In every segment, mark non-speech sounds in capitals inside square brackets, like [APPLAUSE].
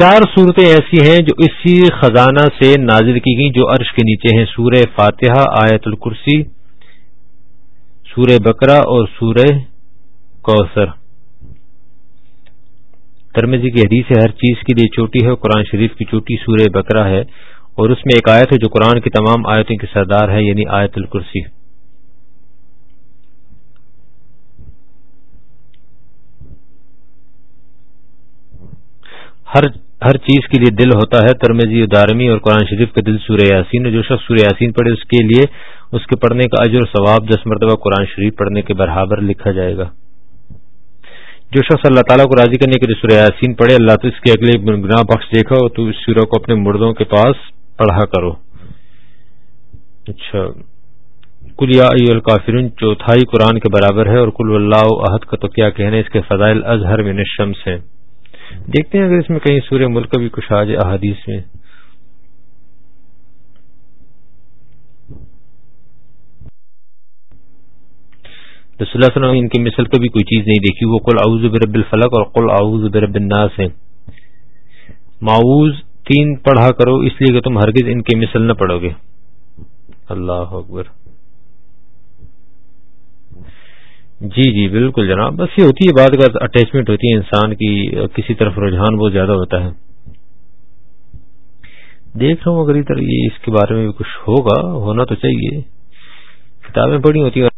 چار صورتیں ایسی ہیں جو اسی خزانہ سے نازل کی گئیں، جو عرش کے نیچے ہیں۔ سورہ فاتحہ، آیت الکرسی، سورہ بکرا اور سورہ کوثر۔ ترمیزی کی حدیث ہے، ہر چیز کے لیے چوٹی ہے، قرآن شریف کی چوٹی سورہ بکرا ہے۔ اور اس میں ایک آیت ہے جو قرآن کی تمام آیتوں کی سردار ہے یعنی آیت الکرسی۔ ہر ہر چیز کے لیے دل ہوتا ہے ترمیزی دارمی اور قرآن شریف کا دل سورہ یاسین جو شخص سورہ یاسین پڑھے، اس کے لیے اس کے پڑھنے کا اجر و ثواب دس مرتبہ قرآن شریف پڑھنے کے برابر لکھا جائے گا۔ جو شخص اللہ تعالیٰ کو راضی کرنے کے لیے سورہ یاسین پڑھے، اللہ تو اس کے اگلے گناہ بخش دیکھا، تو اس سورہ کو اپنے مردوں کے پاس پڑھا کرو۔ اچھا۔ کل یا الکافرون، چوتھائی قرآن کے برابر ہے اور کل اللہ عہد کا تو کیا کہنے اس کے فضائل اظہر من الشمس ہیں۔ دیکھتے ہیں اگر اس میں کہیں سورہ ملک کا بھی کچھ آ جائے احادیث میں۔ رسول اللہ وسلم ان کی مثل کبھی کوئی چیز نہیں دیکھی۔ وہ کل اعوذ برب الفلق اور کل اعوذ برب الناس ہیں۔ معوض تین پڑھا کرو، اس لیے کہ تم ہرگز ان کی مثل نہ پڑھو گے۔ اللہ اکبر۔ جی جی بالکل جناب۔ بس یہ ہوتی ہے بات کا اٹیچمنٹ ہوتی ہے انسان کی، کسی طرف رجحان بہت زیادہ ہوتا ہے۔ دیکھ رہا ہوں، اگر ادھر یہ اس کے بارے میں بھی کچھ ہوگا، ہونا تو چاہیے۔ کتابیں پڑھی ہوتی ہیں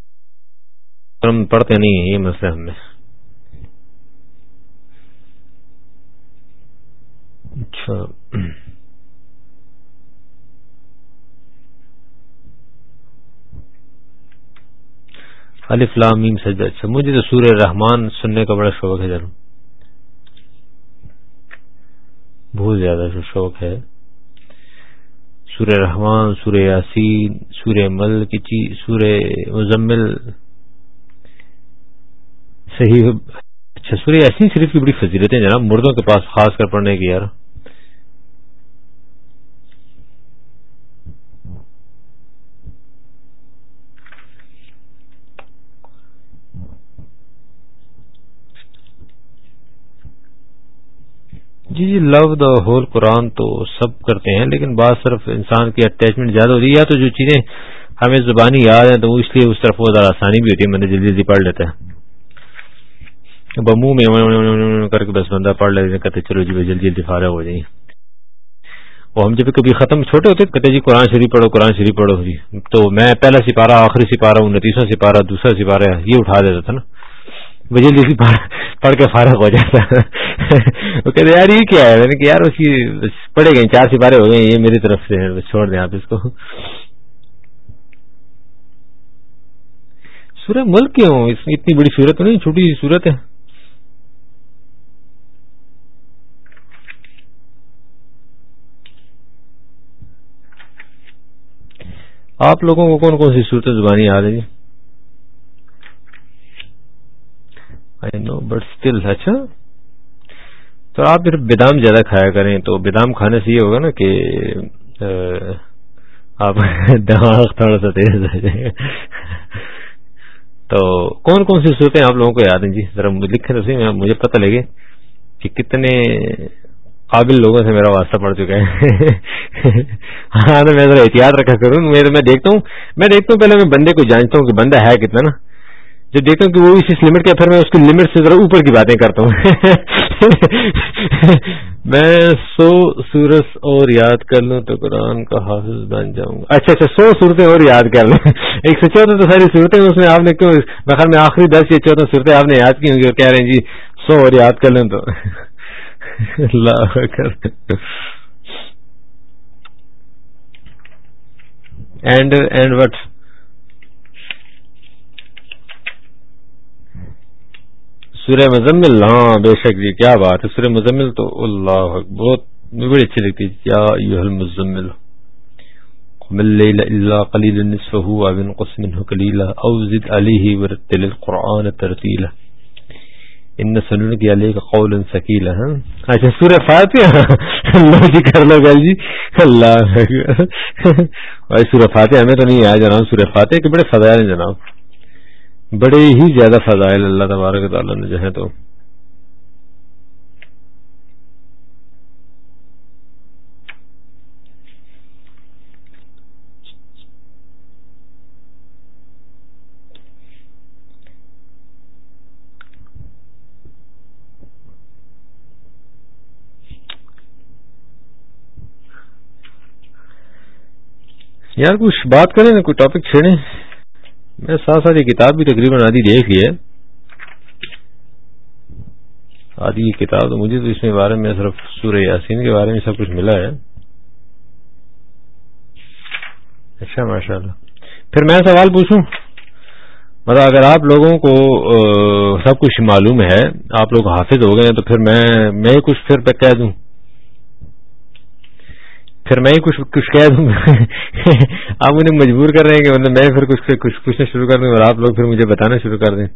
ہم پڑھتے نہیں ہیں، یہ مسئلہ ہم میں۔ اچھا۔ علی فلام سجدہ اچھا مجھے تو سورہ رحمان سننے کا بڑا شوق ہے جناب۔ بہت زیادہ شوق ہے۔ سورہ رحمان، سورہ یاسین، سورہ مل کی سورہ مزمل۔ صحیح اچھا سورہ یاسین شریف کی بڑی فضیلتیں جناب، مردوں کے پاس خاص کر پڑھنے کی یار۔ جی جی لو دا ہول قرآن تو سب کرتے ہیں، لیکن بعض صرف انسان کی اٹیچمنٹ زیادہ ہوتی ہے، یا تو جو چیزیں ہمیں زبانی یاد ہیں تو اس لیے اس طرف وہ آسانی بھی ہوتی ہے، میں نے جلدی جلدی پڑھ لیتا ہے۔ منہ میں کر کے بس بندہ پڑھ لیتے کہتے چلو جی جلدی جلدی فارغ ہو جائیں۔ وہ ہم جب کبھی ختم چھوٹے ہوتے کہتے جی قرآن شریف پڑھو، قرآن شریف پڑھو۔ جی تو میں پہلا سپارہ، آخری سپارہ، انتیسواں سپارہ، دوسرا سپارہ، یہ اٹھا دیتا تھا نا۔ وہ جلدی پڑھ کے فارغ ہو جاتا وہ کہتے یار یہ کیا ہے؟ میں نے کہ یار اس کی پڑھے گئے چار سپارے ہو گئے یہ میری طرف سے چھوڑ دیں آپ اس کو۔ سورہ ملک کیوں؟ اتنی بڑی صورت نہیں، چھوٹی سی صورت ہے۔ آپ لوگوں کو کون کون سی صورت زبانی آ رہی آئی نو بٹ اسٹل اچھا؟ تو آپ پھر بادام زیادہ کھایا کریں تو بادام کھانے سے یہ ہوگا نا کہ آپ [LAUGHS] دماغ تھوڑا سا تیز ہو جائے۔ تو کون کون سی صورتیں آپ لوگوں کو یاد ہیں؟ جی ذرا لکھے تو صحیح مجھے پتہ لگے کہ کتنے قابل لوگوں سے میرا واسطہ پڑ چکا ہے۔ [LAUGHS] ہاں میں ذرا احتیاط رکھا کروں۔ میں دیکھتا ہوں، میں دیکھتا ہوں پہلے، میں بندے کو جانچتا ہوں کہ بندہ ہے کتنا نا۔ جب دیکھتا ہوں کہ وہ اس لمٹ کے پھر میں اس کی لمٹ سے ذرا اوپر کی باتیں کرتا ہوں۔ [LAUGHS] میں سو سورس اور یاد کر لوں تو قرآن کا حافظ بن جاؤں گا۔ اچھا اچھا سو صورتیں اور یاد کر لوں [LAUGHS] ایک سو چودہ تو ساری صورتیں اس میں آپ نے کیوں بخار میں آخری دس یا چودہ صورتیں آپ نے یاد کی ہوں گی اور کہہ رہے ہیں جی سو اور یاد کر لوں تو۔ [LAUGHS] اللہ اینڈ اینڈ وٹ سورہ مزمل ہاں بے شک جی کیا بات ہے، سورہ مزمل تو اللہ بہت بڑی اچھی لگتی کیا المزمل اللہ قلیل نصفه او انقص منه قليلا او زد عليه ورتل القرآن ترتیلا۔ ان سنن کی علیہ کا قول سکیل ہاں۔ اچھا سورہ فاتحہ؟ اللہ جی کر لو گل جی۔ اللہ بھائی، سورہ فاتحہ ہمیں تو نہیں آیا جناب، سورہ فاتحہ کے بڑے فضائل ہیں جناب۔ بڑے ہی زیادہ فضائل اللہ تبارک تعالیٰ نے جو ہے تو یار کچھ بات کریں نا کوئی ٹاپک چھیڑیں؟ میں ساتھ ساتھ یہ کتاب بھی تقریباً آدھی دیکھ لی ہے۔ آدھی یہ کتاب تو مجھے تو اس میں بارے میں صرف سورہ یاسین کے بارے میں سب کچھ ملا ہے۔ اچھا ماشاء اللہ پھر میں سوال پوچھوں؟ مطلب اگر آپ لوگوں کو سب کچھ معلوم ہے، آپ لوگ حافظ ہو گئے تو پھر میں میں کچھ پھر کہہ دوں۔ پھر میں ہی کچھ کچھ کہہ دوں [LAUGHS] آپ مجھے مجبور کر رہے ہیں کہ مطلب میں پھر کچھ کچھ پوچھنا شروع کر دوں اور آپ لوگ پھر مجھے بتانا شروع کر دیں۔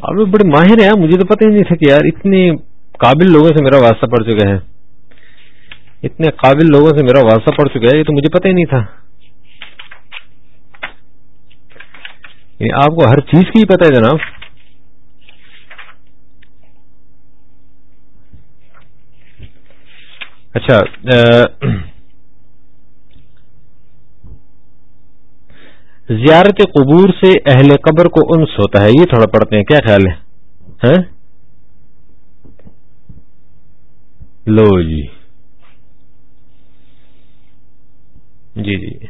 آپ لوگ بڑے ماہر ہیں، مجھے تو پتہ ہی نہیں تھا کہ یار اتنے قابل لوگوں سے میرا واسطہ پڑ چکا ہے۔ اتنے قابل لوگوں سے میرا واسطہ پڑ چکا ہے، یہ تو مجھے پتہ ہی نہیں تھا۔ یعنی آپ کو ہر چیز کی پتہ ہے جناب۔ اچھا زیارت قبور سے اہل قبر کو انس ہوتا ہے، یہ تھوڑا پڑھتے ہیں، کیا خیال ہے؟ ہاں؟ لو جی۔ جی جی۔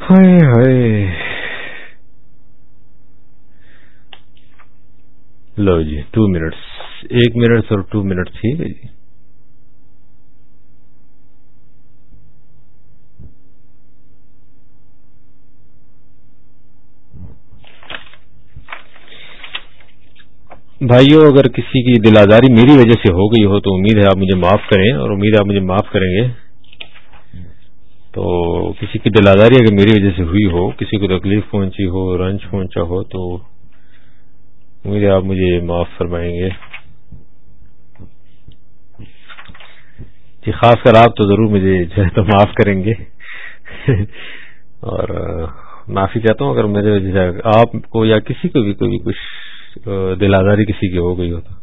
ہائے ہائے۔ لو جی ٹو منٹس۔ ایک منٹ اور ٹو منٹ ٹھیک ہے جی بھائیو، اگر کسی کی دل آزاری میری وجہ سے ہو گئی ہو تو امید ہے آپ مجھے معاف کریں اور امید ہے آپ مجھے معاف کریں گے۔ تو کسی کی دل آزاری اگر میری وجہ سے ہوئی ہو، کسی کو تکلیف پہنچی ہو، رنج پہنچا ہو، تو امید ہے آپ مجھے معاف فرمائیں گے۔ جی خاص کر آپ تو ضرور مجھے جو ہے تو معاف کریں گے۔ اور معافی چاہتا ہوں اگر میرے وجہ سے آپ کو یا کسی کو بھی کوئی کچھ دل آزاری کسی کی ہو گئی ہوتا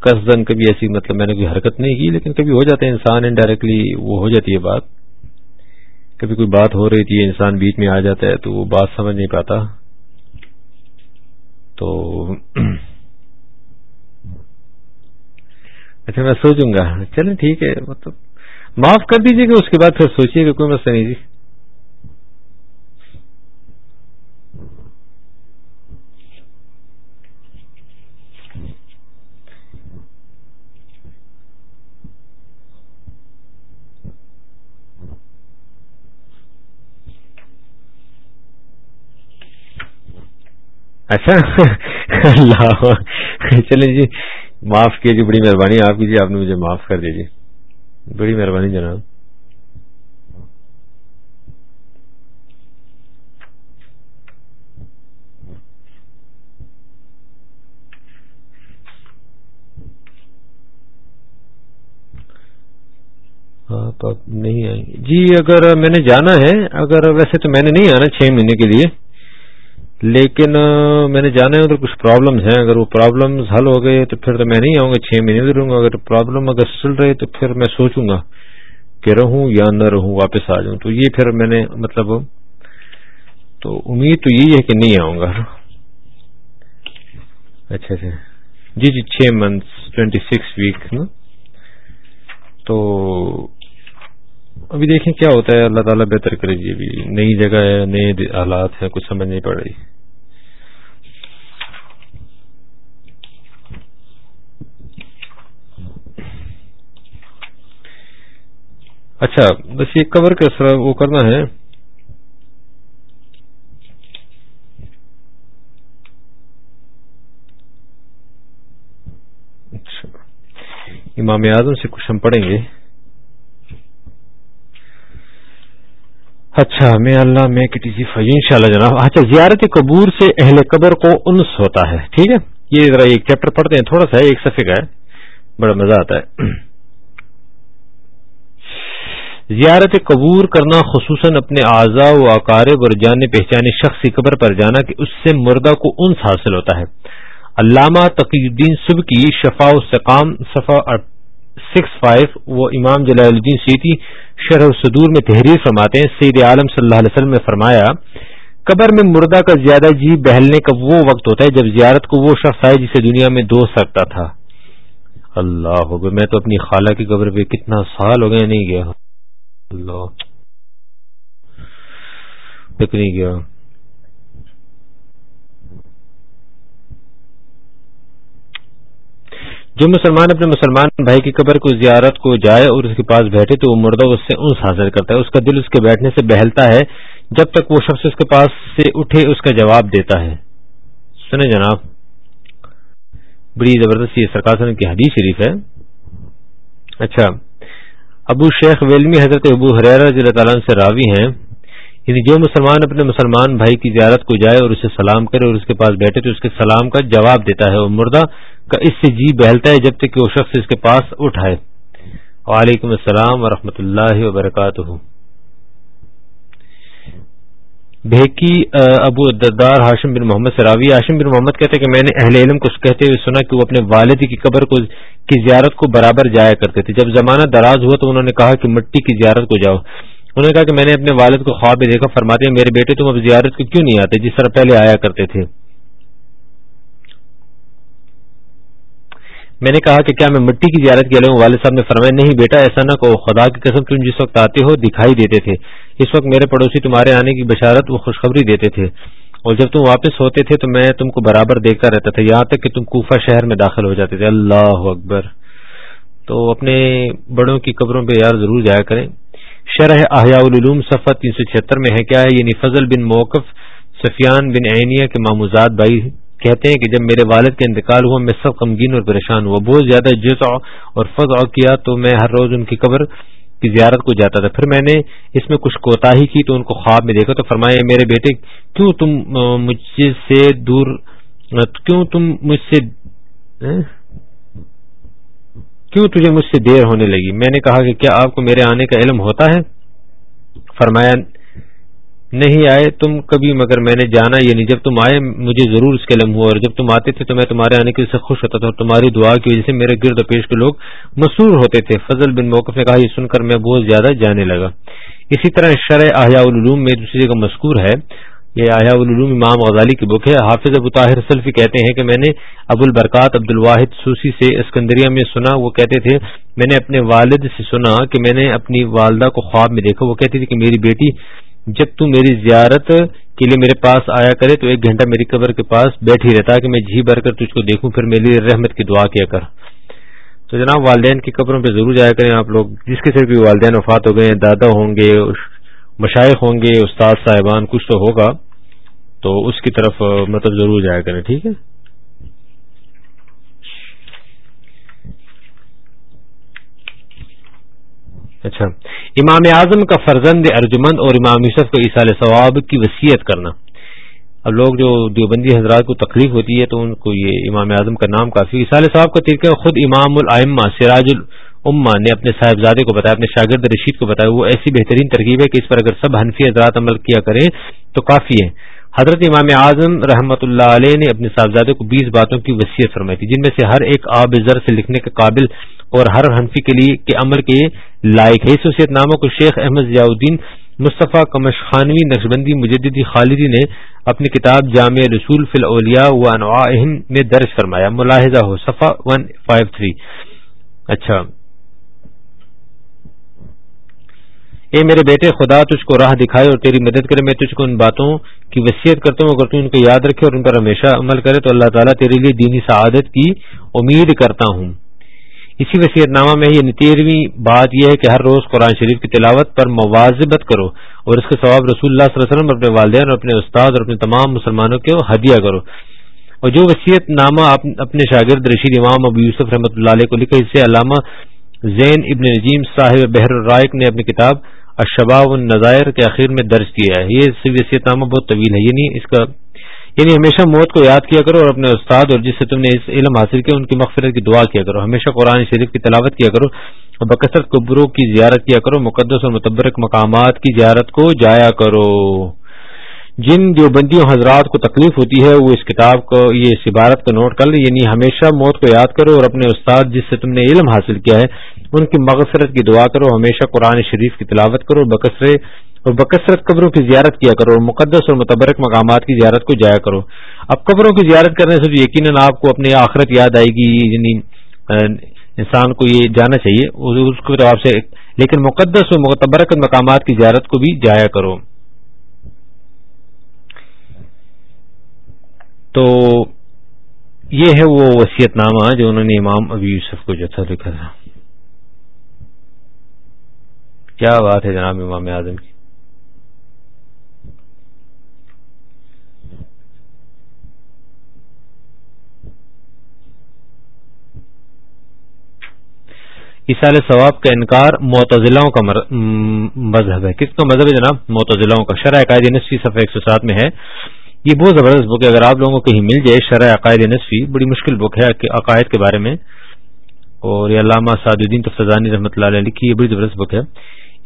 قصدن کبھی ایسی مطلب میں نے کوئی حرکت نہیں کی، لیکن کبھی ہو جاتا ہے انسان انڈائریکٹلی وہ ہو جاتی ہے بات۔ کبھی کوئی بات ہو رہی تھی، انسان بیچ میں آ جاتا ہے تو وہ بات سمجھ نہیں پاتا۔ تو اچھا میں سوچوں گا۔ چلیں ٹھیک ہے مطلب معاف کر دیجیے گا، اس کے بعد پھر سوچیے گا، کوئی مسئلہ نہیں جی۔ اچھا اللہ چلیں جی معاف کیجیے، بڑی مہربانی آپ کیجیے آپ نے مجھے معاف کر دیجیے۔ بڑی مہربانی جناب۔ آپ نہیں آئیں۔ گے جی اگر میں نے جانا ہے، اگر ویسے تو میں نے نہیں آنا چھ مہینے کے لیے۔ لیکن میں نے جانا ہے ادھر، کچھ پرابلمز ہیں۔ اگر وہ پرابلمز حل ہو گئے تو پھر تو میں نہیں آؤں گا، چھ مہینے بھی رہوں گا۔ اگر پرابلم اگر چل رہے تو پھر میں سوچوں گا کہ رہوں یا نہ رہوں، واپس آ جاؤں۔ تو یہ پھر میں نے مطلب تو امید تو یہی ہے کہ نہیں آؤں گا۔ اچھا اچھا۔ جی جی چھ منتھس ٹوینٹی سکس ویک نا؟ تو ابھی دیکھیں کیا ہوتا ہے، اللہ تعالیٰ بہتر کرے جی ابھی نئی جگہ ہے، نئے حالات ہیں، کچھ سمجھ نہیں پڑ رہی۔ اچھا بس یہ کور کا وہ کرنا ہے۔ اچھا۔ امام اعظم سے کچھ ہم پڑھیں گے۔ اچھا میں اللہ میں ان شاء اللہ جناب۔ اچھا زیارت قبور سے اہل قبر کو انس ہوتا ہے، ٹھیک ہے؟ یہ ذرا ایک چیپٹر پڑھتے ہیں، تھوڑا سا ایک صفحے کا ہے۔ بڑا مزہ آتا ہے۔ زیارت قبور کرنا، خصوصاً اپنے اعضاء و اقارب اور جانے پہچانے شخص کی قبر پر جانا کہ اس سے مردہ کو انس حاصل ہوتا ہے۔ علامہ تقی الدین صبح کی شفا السقام صفا سکس فائیو، وہ امام جلال الدین سیتی شرح صدور میں تحریر فرماتے ہیں۔ سید عالم صلی اللہ علیہ وسلم نے فرمایا، قبر میں مردہ کا زیادہ جی بہلنے کا وہ وقت ہوتا ہے جب زیارت کو وہ شخص آئے جسے دنیا میں دوست سکتا تھا۔ اللہ ہو میں تو اپنی خالہ کی قبر پہ کتنا سال ہو گیا نہیں گیا۔ اللہ نہیں گیا۔ جو مسلمان اپنے مسلمان بھائی کی قبر کو زیارت کو جائے اور اس کے پاس بیٹھے تو وہ مردہ اس سے انس حاصل کرتا ہے۔ اس کا دل اس کے بیٹھنے سے بہلتا ہے۔ جب تک وہ شخص اس کے پاس سے اٹھے، اس کا جواب دیتا ہے۔ سنیں جناب، بڑی زبردست یہ سرکار کی حدیث شریف ہے۔ اچھا ابو شیخ ویلمی حضرت ابو حریر رضی اللہ تعالیٰ سے راوی ہیں۔ یعنی جو مسلمان اپنے مسلمان بھائی کی زیارت کو جائے اور اسے سلام کرے اور اس کے پاس بیٹھے تو اس کے سلام کا جواب دیتا ہے۔ اور مردہ کا اس سے جی بہلتا ہے جب تک کہ وہ شخص اس کے پاس اٹھائے وعلیکم السلام ورحمۃ اللہ وبرکاتہ۔ بھیکی ابو دردار ہاشم بن محمد سراوی ہاشم بن محمد کہتے کہ میں نے اہل علم کو کہتے ہوئے سنا کہ وہ اپنے والد کی قبر کو، کی زیارت کو برابر جایا کرتے تھے۔ جب زمانہ دراز ہوا تو انہوں نے کہا کہ مٹی کی زیارت کو جاؤ۔ انہوں نے کہا کہ میں نے اپنے والد کو خواب میں دیکھا، فرماتے ہیں، میرے بیٹے تم اب زیارت کو کیوں نہیں آتے؟ جس طرح پہلے آیا کرتے تھے۔ میں نے کہا کہ کیا میں مٹی کی زیارت کے لیے والد صاحب نے فرمایا، نہیں بیٹا، ایسا نہ کہو، خدا کی قسم تم جس وقت آتے ہو دکھائی دیتے تھے۔ اس وقت میرے پڑوسی تمہارے آنے کی بشارت وہ خوشخبری دیتے تھے۔ اور جب تم واپس ہوتے تھے تو میں تم کو برابر دیکھتا رہتا تھا۔ یہاں تک کہ تم کوفہ شہر میں داخل ہو جاتے تھے۔ اللہ اکبر۔ تو اپنے بڑوں کی قبروں پہ یار ضرور جایا کریں۔ شرح احیاء العلوم صفحہ تین سو چھہتر میں ہے۔ کیا ہے؟ یعنی فضل بن موقف، سفیان بن عینیہ کے ماموزاد بھائی کہتے ہیں کہ جب میرے والد کا انتقال ہوا، میں سب غمگین اور پریشان ہوا۔ بہت زیادہ جزع اور فضع کیا تو میں ہر روز ان کی قبر کی زیارت کو جاتا تھا۔ پھر میں نے اس میں کچھ کوتاہی کی تو ان کو خواب میں دیکھا تو فرمایا، میرے بیٹے، کیوں تم مجھ سے دور، کیوں تم مجھ سے ہاں؟ کیوں تجھے مجھ سے دیر ہونے لگی؟ میں نے کہا کہ کیا آپ کو میرے آنے کا علم ہوتا ہے؟ فرمایا نہیں آئے، تم کبھی، مگر میں نے جانا یعنی جب تم آئے، مجھے ضرور اس کے علم ہوا، اور جب تم آتے تھے تو میں تمہارے آنے کی سے خوش ہوتا تھا، اور تمہاری دعا کی وجہ سے میرے گرد پیش کے لوگ مسور ہوتے تھے۔ فضل بن موقف نے کہا، یہ سن کر میں بہت زیادہ جانے لگا۔ اسی طرح شرح احیاء العلوم میں دوسری جگہ مذکور ہے۔ یہ آیا العلوم امام غزالی کی بک ہے۔ حافظ ابو طاہر سلفی کہتے ہیں کہ میں نے ابو البرکات عبد الواحد سوسی سے اسکندریہ میں سنا، وہ کہتے تھے، میں نے اپنے والد سے سنا کہ میں نے اپنی والدہ کو خواب میں دیکھا۔ وہ کہتی تھی کہ میری بیٹی جب تو میری زیارت کے لیے میرے پاس آیا کرے تو ایک گھنٹہ میری قبر کے پاس بیٹھی رہتا کہ میں جھی بھر کر تجھ کو دیکھوں، پھر میری رحمت کی دعا کیا کر۔ تو جناب والدین کی قبروں پہ ضرور جایا کریں آپ لوگ، جس کے صرف بھی والدین وفات ہو گئے دادا ہوں گے مشائق ہوں گے، استاد صاحبان، کچھ تو ہوگا۔ تو اس کی طرف مطلب ضرور جایا کریں، ٹھیک ہے؟ اچھا۔ امام اعظم کا فرزند ارجمند اور امام یوسف کو عیسال ثواب کی وصیت کرنا۔ اب لوگ جو دیوبندی حضرات کو تکلیف ہوتی ہے تو ان کو یہ امام اعظم کا نام کافی عیسال ثواب کا طریقہ خود امام العما سراج العما نے اپنے صاحبزادے کو بتایا، اپنے شاگرد رشید کو بتایا۔ وہ ایسی بہترین ترکیب ہے کہ اس پر اگر سب حنفی حضرات عمل کیا کریں تو کافی ہے حضرت امام اعظم رحمۃ اللہ علیہ نے اپنے صاحبزادے کو بیس باتوں کی وصیت فرمائی تھی، جن میں سے ہر ایک آب زر سے لکھنے کے قابل اور ہر حنفی کے لیے کے عمل کے لائق ہے۔ اس وصیت ناموں کو شیخ احمد ضیاء الدین مصطفیٰ کمش خانوی نقشبندی مجددی خالدی نے اپنی کتاب جامع رسول فی الاولیاء و انواعہم میں درج فرمایا۔ ملاحظہ ہو، صفحہ 153 اچھا۔ اے میرے بیٹے، خدا تجھ کو راہ دکھائے اور تیری مدد کرے، میں تجھ کو ان باتوں کی وصیت کرتا ہوں۔ اگر تو ان کو یاد رکھے اور ان پر ہمیشہ عمل کرے، تو اللہ تعالیٰ تیرے لیے دینی سعادت کی امید کرتا ہوں۔ اسی وصیت نامہ میں یہ تیرہویں بات یہ ہے کہ ہر روز قرآن شریف کی تلاوت پر مواظبت کرو اور اس کے ثواب رسول اللہ صلی اللہ علیہ وسلم، اپنے والدین اور اپنے استاد اور اپنے تمام مسلمانوں کو ہدیہ کرو۔ اور جو وصیت نامہ اپنے شاگرد رشید امام ابو یوسف رحمۃ اللہ علیہ کو لکھا اس سے علامہ زین ابن نجیم صاحب بحر الرائق نے اپنی کتاب اشباب النظائر کے اخیر میں درج کیا ہے۔ یہ وصیت نامہ بہت طویل ہے۔ یعنی اس کا یعنی ہمیشہ موت کو یاد کیا کرو اور اپنے استاد اور جس سے تم نے اس علم حاصل کیا، ان کی مغفرت کی دعا کیا کرو۔ ہمیشہ قرآن شریف کی تلاوت کیا کرو اور بکثرت قبروں کی زیارت کیا کرو۔ مقدس اور متبرک مقامات کی زیارت کو جایا کرو۔ جن دیوبندیوں حضرات کو تکلیف ہوتی ہے، وہ اس کتاب کو، یہ اس عبارت کو نوٹ کر لیں۔ یعنی ہمیشہ موت کو یاد کرو اور اپنے استاد جس سے تم نے علم حاصل کیا ہے، ان کی مغفرت کی دعا کرو۔ ہمیشہ قرآن شریف کی تلاوت کرو بکثرے اور بکثرت قبروں کی زیارت کیا کرو، اور مقدس اور متبرک مقامات کی زیارت کو جایا کرو۔ اب قبروں کی زیارت کرنے سے یقیناً آپ کو اپنی آخرت یاد آئے گی یعنی انسان کو یہ جانا چاہیے۔ اس کو آپ سے لیکن مقدس اور متبرک مقامات کی زیارت کو بھی جایا کرو۔ تو یہ ہے وہ وسیعت نامہ جو انہوں نے امام ابی یوسف کو جو تھا لکھا تھا۔ کیا بات ہے جناب امام اعظم کی؟ اصال ثواب کا انکار معتزلاؤں کا مذہب ہے۔ کس کا مذہب ہے جناب؟ معتزلاؤں کا۔ شرح قائد نصفی صفحہ ایک سو سات میں ہے۔ یہ بہت زبردست بک ہے۔ اگر آپ لوگوں کو کہیں مل جائے شرح عقائد نصفی، بڑی مشکل بک ہے عقائد کے بارے میں۔ اور یہ علامہ سعد الدین تفزانی رحمۃ اللہ علیہ کی یہ بڑی زبردست بک ہے۔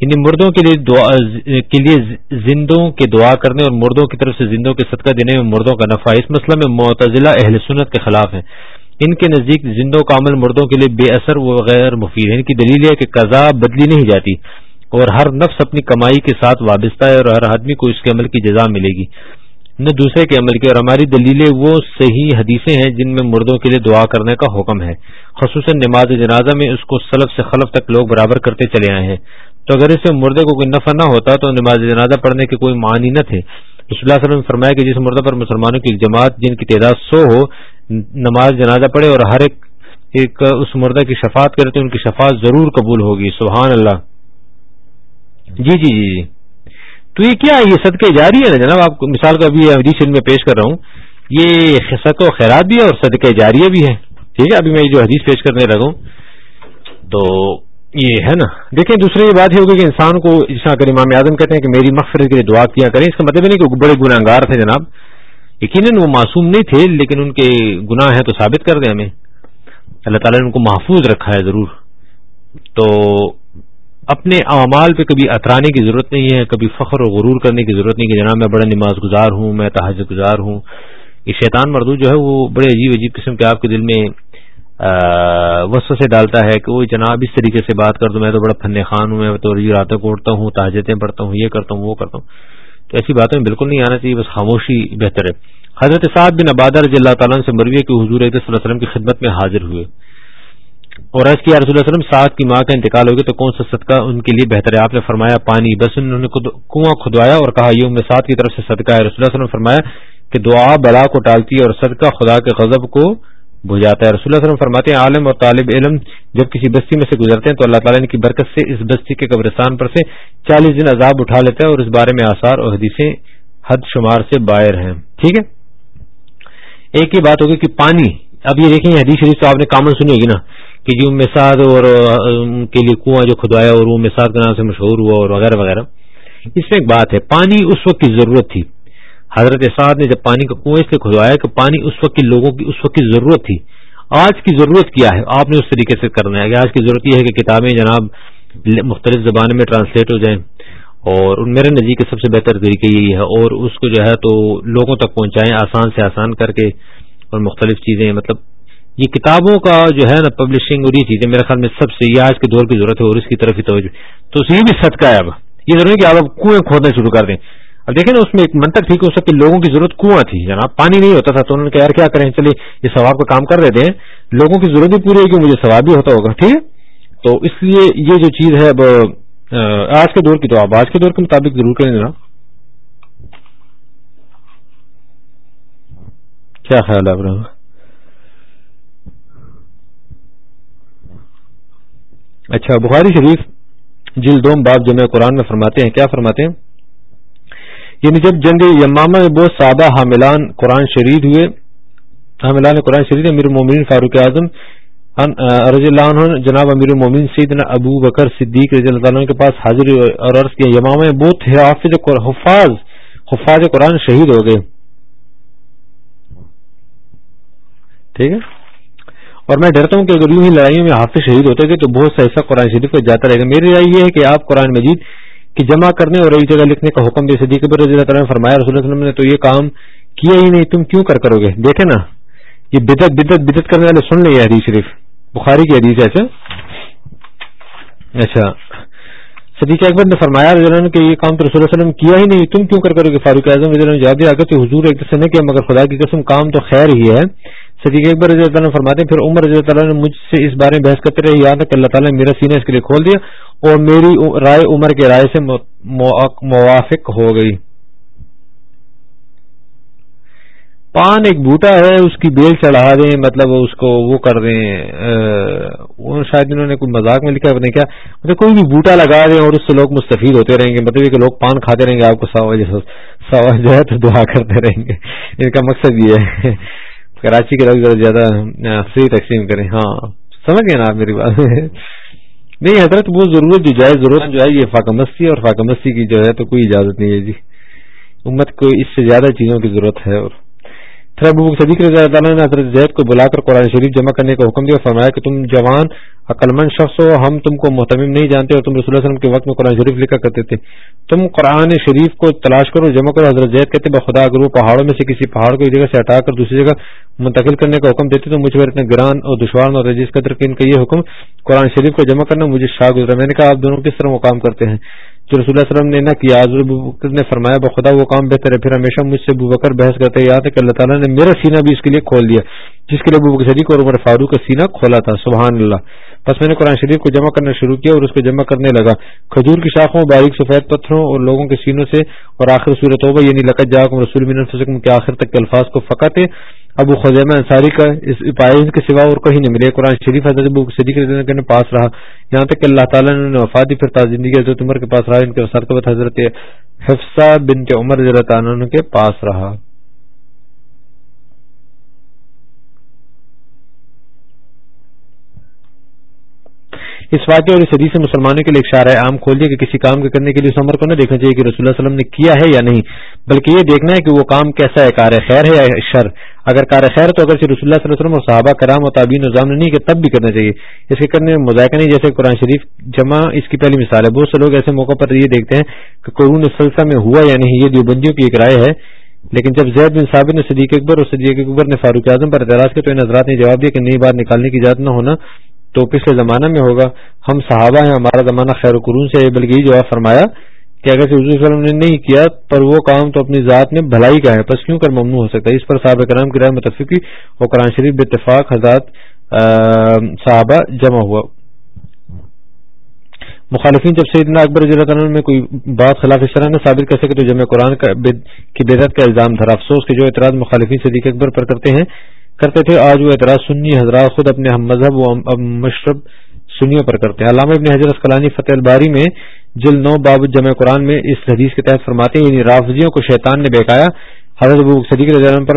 ان مردوں کے لیے دعا، کے لیے زندوں کے دعا کرنے اور مردوں کی طرف سے زندوں کے صدقہ دینے میں مردوں کا نفع۔ اس مسئلہ میں معتزلہ اہل سنت کے خلاف ہے ان کے نزدیک زندوں کا عمل مردوں کے لیے بے اثر و غیر مفید ہے۔ ان کی دلیل ہے کہ قضا بدلی نہیں جاتی اور ہر نفس اپنی کمائی کے ساتھ وابستہ ہے اور ہر آدمی کو اس کے عمل کی جزا ملے گی۔ نہ دوسرے کے عمل کی، اور ہماری دلیلیں وہ صحیح حدیثیں ہیں جن میں مردوں کے لیے دعا کرنے کا حکم ہے۔ خصوصاً نماز جنازہ میں اس کو سلف سے خلف تک لوگ برابر کرتے چلے آئے ہیں۔ تو اگر اس سے مردے کو کوئی نفع نہ ہوتا تو نماز جنازہ پڑھنے کے کوئی معنی نہ تھے۔ رسول اللہ علیہ وسلم نے فرمایا کہ جس مردہ پر مسلمانوں کی جماعت جن کی تعداد سو ہو، نماز جنازہ پڑھے اور ہر ایک ایک اس مردہ کی شفاعت کرے تو ان کی شفاعت ضرور قبول ہوگی۔ سبحان اللہ۔ جی جی جی جی۔ تو یہ کیا یہ صدقے جاری ہے نا جناب؟ آپ مثال کا ابھی حدیث میں پیش کر رہا ہوں۔ یہ صد و خیرات بھی ہے اور صدقہ جاریہ بھی ہے ٹھیک ہے؟ ابھی میں جو حدیث پیش کرنے لگا ہوں۔ تو یہ ہے نا۔ دیکھیں، دوسری یہ بات یہ ہوگی کہ انسان کو جس اگر امام اعظم کہتے ہیں کہ میری مغفرت کے لیے دعا کیا کریں، اس کا مطلب نہیں کہ بڑے گناہ گار تھے جناب۔ یقیناً وہ معصوم نہیں تھے، لیکن ان کے گناہ ہیں تو ثابت کر دیں ہمیں۔ اللہ تعالیٰ نے ان کو محفوظ رکھا ہے ضرور۔ تو اپنے اعمال پہ کبھی اترانے کی ضرورت نہیں ہے، کبھی فخر و غرور کرنے کی ضرورت نہیں کہ جناب میں بڑا نماز گزار ہوں، میں تحج گزار ہوں۔ یہ شیطان مردو جو ہے وہ بڑے عجیب عجیب قسم کے آپ کے دل میں وس سے ڈالتا ہے کہ وہ جناب اس طریقے سے بات کر دوں میں تو بڑا فن خان ہوں، میں تو راتوں کو اٹھتا ہوں تاجتیں پڑھتا ہوں، یہ کرتا ہوں، وہ کرتا ہوں۔ تو ایسی باتوں میں بالکل نہیں آنا چاہیے، بس خاموشی بہتر ہے۔ حضرت صاحب بن عبادہ رضی اللہ تعالیٰ سے مرویہ کے حضور علیہ وسلم کی خدمت میں حاضر ہوئے۔ اور ایس کی رسول اللہ وسلم سعد کی ماں کا انتقال ہو گیا تو کون سا صدقہ ان کے لیے بہتر ہے؟ آپ نے فرمایا پانی، بس انہوں نے کنواں کھدوایا اور کہا یہ سعد کی طرف سے صدقہ ہے۔ رسول اللہ وسلم فرمایا کہ دعا بلا کو ٹالتی ہے اور صدقہ خدا کے غضب کو بجھاتا ہے۔ رسول اللہ وسلم فرماتے ہیں، عالم اور طالب علم جب کسی بستی میں سے گزرتے ہیں تو اللہ تعالیٰ نے کی برکت سے اس بستی کے قبرستان پر سے چالیس دن عذاب اٹھا لیتے ہیں اور اس بارے میں آثار اور حدیثیں حد شمار سے باہر ہیں۔ ٹھیک ہے؟ ایک ہی بات ہوگی کہ پانی، اب یہ دیکھیں حدیث شریف تو آپ نے کامن سنی ہوگی نا۔ کہ جو مساد اور ان کے لیے کنواں جو کھدوایا اور وہ مساد کے نام سے مشہور ہوا اور وغیرہ وغیرہ۔ اس میں ایک بات ہے، پانی اس وقت کی ضرورت تھی۔ حضرت اسعد نے جب پانی کا کنواں اس لیے کھدوایا کہ پانی اس وقت کے لوگوں کی، اس وقت کی ضرورت تھی۔ آج کی ضرورت کیا ہے؟ آپ نے اس طریقے سے کرنا ہے کہ آج کی ضرورت یہ ہے کہ کتابیں جناب مختلف زبانوں میں ٹرانسلیٹ ہو جائیں۔ اور میرے نزدیک کے سب سے بہتر طریقے یہی ہے اور اس کو جو ہے تو لوگوں تک پہنچائیں آسان سے آسان کر کے اور مختلف چیزیں مطلب یہ کتابوں کا جو ہے نا پبلشنگ اور یہ چیزیں میرے خیال میں سب سے یہ آج کے دور کی ضرورت ہے اور اس کی طرف ہی توجہ۔ تو یہ بھی صدقہ ہے اب۔ یہ ضروری کہ آپ اب کنویں کھودنا شروع کر دیں۔ اب دیکھیں نا اس میں ایک منتق تھی کہ اس وقت لوگوں کی ضرورت کنواں تھی۔ جناب، پانی نہیں ہوتا تھا تو انہوں نے کہا، یار، کیا کریں؟ چلیے یہ ثواب کا کام کر دیتے ہیں۔ لوگوں کی ضرورت بھی پوری ہے کہ مجھے ثواب بھی ہوتا ہوگا۔ ٹھیک ہے؟ تو اس لیے یہ جو چیز ہے اب آج کے دور کی تو آپ آج کے دور کے مطابق ضرور کریں جناب۔ کیا خیال ہے آپ اچھا بخاری شریف جلدوم باب جمع قرآن میں فرماتے ہیں، کیا فرماتے ہیں؟ یعنی جب جنگ یمامہ میں بہت سادہ حاملان قرآن شریف ہوئے، حاملان قرآن شریف امیر المومنین فاروق اعظم رضی اللہ عنہ، جناب امیر المومن سیدنا ابو بکر صدیق رضی اللہ عنہ کے پاس حاضر اور عرض کیا، یمامہ میں بہت حافظ حفاظ حفاظ قرآن شہید ہو گئے۔ ٹھیک ہے؟ اور میں ڈرتا ہوں کہ اگر یوں ہی لڑائیوں میں حافظ شہید ہوتے گئے تو بہت سا حصہ قرآن شریف کو جاتا رہے گا۔ میری رائے یہ ہے کہ آپ قرآن مجید کی جمع کرنے اور ایک جگہ لکھنے کا حکم دے، صدیق رضی اللہ تعالیٰ نے فرمایا، رسول اللہ علیہ وسلم نے تو یہ کام کیا ہی نہیں، تم کیوں کر کرو گے؟ دیکھے نا، یہ بدت بدت بدت کرنے والے سن لیں حدیث شریف۔ بخاری کی حدیث ایسا۔ اچھا۔ صدیق اکبر نے فرمایا کہ یہ کام تو رسول اللہ علیہ وسلم کیا ہی نہیں، تم کیوں کر کرو گے؟ فاروق اعظم جواب دیا کہ حضور ایک سے نہ کیا مگر خدا کی قسم، کام تو خیر ہی ہے۔ صدیق اکبر رضی اللہ عنہ فرماتے ہیں، پھر عمر رضی اللہ نے مجھ سے اس بارے میں بحث کرتے رہے، یاد ہے کہ اللہ تعالیٰ نے میرا سینہ اس کے لیے کھول دیا اور میری رائے عمر کے رائے سے موافق ہو گئی۔ پان ایک بوٹا ہے، اس کی بیل چڑھا دیں مطلب اس کو وہ کر دیں۔ شاید انہوں نے کوئی مذاق میں لکھا نہیں کیا۔ مطلب کوئی بھی بوٹا لگا دیں اور اس سے لوگ مستفید ہوتے رہیں گے مطلب یہ کہ لوگ پان کھاتے رہیں گے، آپ کو سوا جو ہے تو دعا کرتے رہیں گے۔ ان کا مقصد یہ ہے۔ کراچی کے لوگ زیادہ فری تقسیم کریں۔ ہاں سمجھ گئے نا آپ میری بات؟ [LAUGHS] نہیں، حضرت، وہ ضرورت جو جائے ضرورت جو ہے، یہ فاقہ مستی اور فاقہ مستی کی جو ہے تو کوئی اجازت نہیں ہے جی۔ امت کو اس سے زیادہ چیزوں کی ضرورت ہے اور پھر ابو صدیق رضی اللہ تعالیٰ نے حضرت زید کو بلا کر قرآن شریف جمع کرنے کا حکم دیا، فرمایا کہ تم جوان، عقلمند شخص ہو، ہم تم کو محتمم نہیں جانتے اور تم رسول اللہ علیہ وسلم کے وقت میں قرآن شریف لکھا کرتے تھے۔ تم قرآن شریف کو تلاش کرو، جمع کرو۔ حضرت زید کہتے بخدا، اگر وہ پہاڑوں میں سے کسی پہاڑ کو ایک جگہ سے ہٹا کر دوسری جگہ منتقل کرنے کا حکم دیتے تو مجھ پر اتنے گران اور دشوار اور رجیز قدر کہ ان کا یہ حکم قرآن شریف کو جمع کرنا مجھے شاہ گزرا میں نے کہا، آپ دونوں کس طرح وہ کام کرتے ہیں؟ جو رسول اللہ علیہ وسلم نے نہ کیا بکر نے فرمایا بخدا وہ کام بہتر ہے۔ پھر ہمیشہ مجھ سے بکر بحث کرتے یاد ہے کہ اللہ تعالیٰ نے میرا سینہ بھی اس کے لیے کھول دیا، جس کے لیے ابو بکر صدیق اور عمر فاروق کا سینہ کھولا تھا۔ سبحان اللہ۔ بس میں نے قرآن شریف کو جمع کرنا شروع کیا اور اس کو جمع کرنے لگا۔ کھجور کی شاخوں، باریک سفید پتھروں اور لوگوں کے سینوں سے اور آخر صورت ہوگا یعنی لقت جا رسول من کے آخر تک کے الفاظ کو فقط ابو خزیمہ انصاری کا اس پائز کے سوا اور کہیں نہیں ملے۔ قرآن شریف حضرت ابو صدیق کے پاس رہا۔ یہاں تک کہ اللہ تعالیٰ نے وفات پھر تا زندگی حضرت عمر کے پاس رہا۔ ان کے سرکبت حضرت حفصہ بن کے عمر ضرط کے پاس رہا۔ اس واقعے اور اس حدیث سے مسلمانوں کے لیے ایک شارع عام کھول دیا کہ کسی کام کے کرنے کے لیے اس عمر کو نہ دیکھنا چاہیے کہ رسول اللہ علیہ وسلم نے کیا ہے یا نہیں، بلکہ یہ دیکھنا ہے کہ وہ کام کیسا ہے، کار ہے خیر ہے یا شر۔ اگر کار خیر تو اگر رسول اللہ صلی اللہ علیہ وسلم اور صحابہ کرام و تعبین نظام نے نہیں کہ تب بھی کرنا چاہیے۔ اس کے کرنے میں مذائقہ نہیں، جیسے قرآن شریف جمع، اس کی پہلی مثال ہے۔ بہت سے لوگ ایسے موقع پر یہ دیکھتے ہیں کہ قرون سلسلہ میں ہوا یا نہیں یہ دیوبندیوں کی ایک رائے ہے۔ لیکن جب زید بن صابر نے صدیق اکبر اور صدیق اکبر نے فاروق اعظم پر اعتراض کیا تو ان حضرات نے جواب دیا کہ نئی بات نکالنے کی اجازت نہ ہونا تو پچھلے زمانہ میں ہوگا۔ ہم صحابہ ہیں، ہمارا زمانہ خیر و قرون سے بلکہ یہ جواب فرمایا کہ اگر حضور صلی اللہ علیہ وسلم نے نہیں کیا، پر وہ کام تو اپنی ذات میں بھلائی کا ہے۔ بس کیوں کر ممنوع ہو سکتا ہے؟ اس پر صحابہ کرام کی رائے متفقی اور قرآن شریف بے اتفاق حضرات صحابہ جمع ہوا۔ مخالفین جب سیدنا اکبر رضی اللہ عنہ میں کوئی بات خلاف اس طرح نہ ثابت کر سکے تو جمع قرآن کی بدعت کا الزام دھرا افسوس کے جو اعتراض مخالفین صدیق اکبر پر کرتے ہیں، کرتے تھے، آج وہ اعتراض سنی، حضرات خود اپنے ہم مذہب و مشرب سنیوں پر کرتے ہیں۔ علامہ ابن حضرت کلانی فتح الباری میں جل نو باب جمع قرآن میں اس حدیث کے تحت فرماتے ہیں یعنی رافضیوں کو شیطان نے بہکایا۔ حضرت ابو صدیق رضی اللہ پر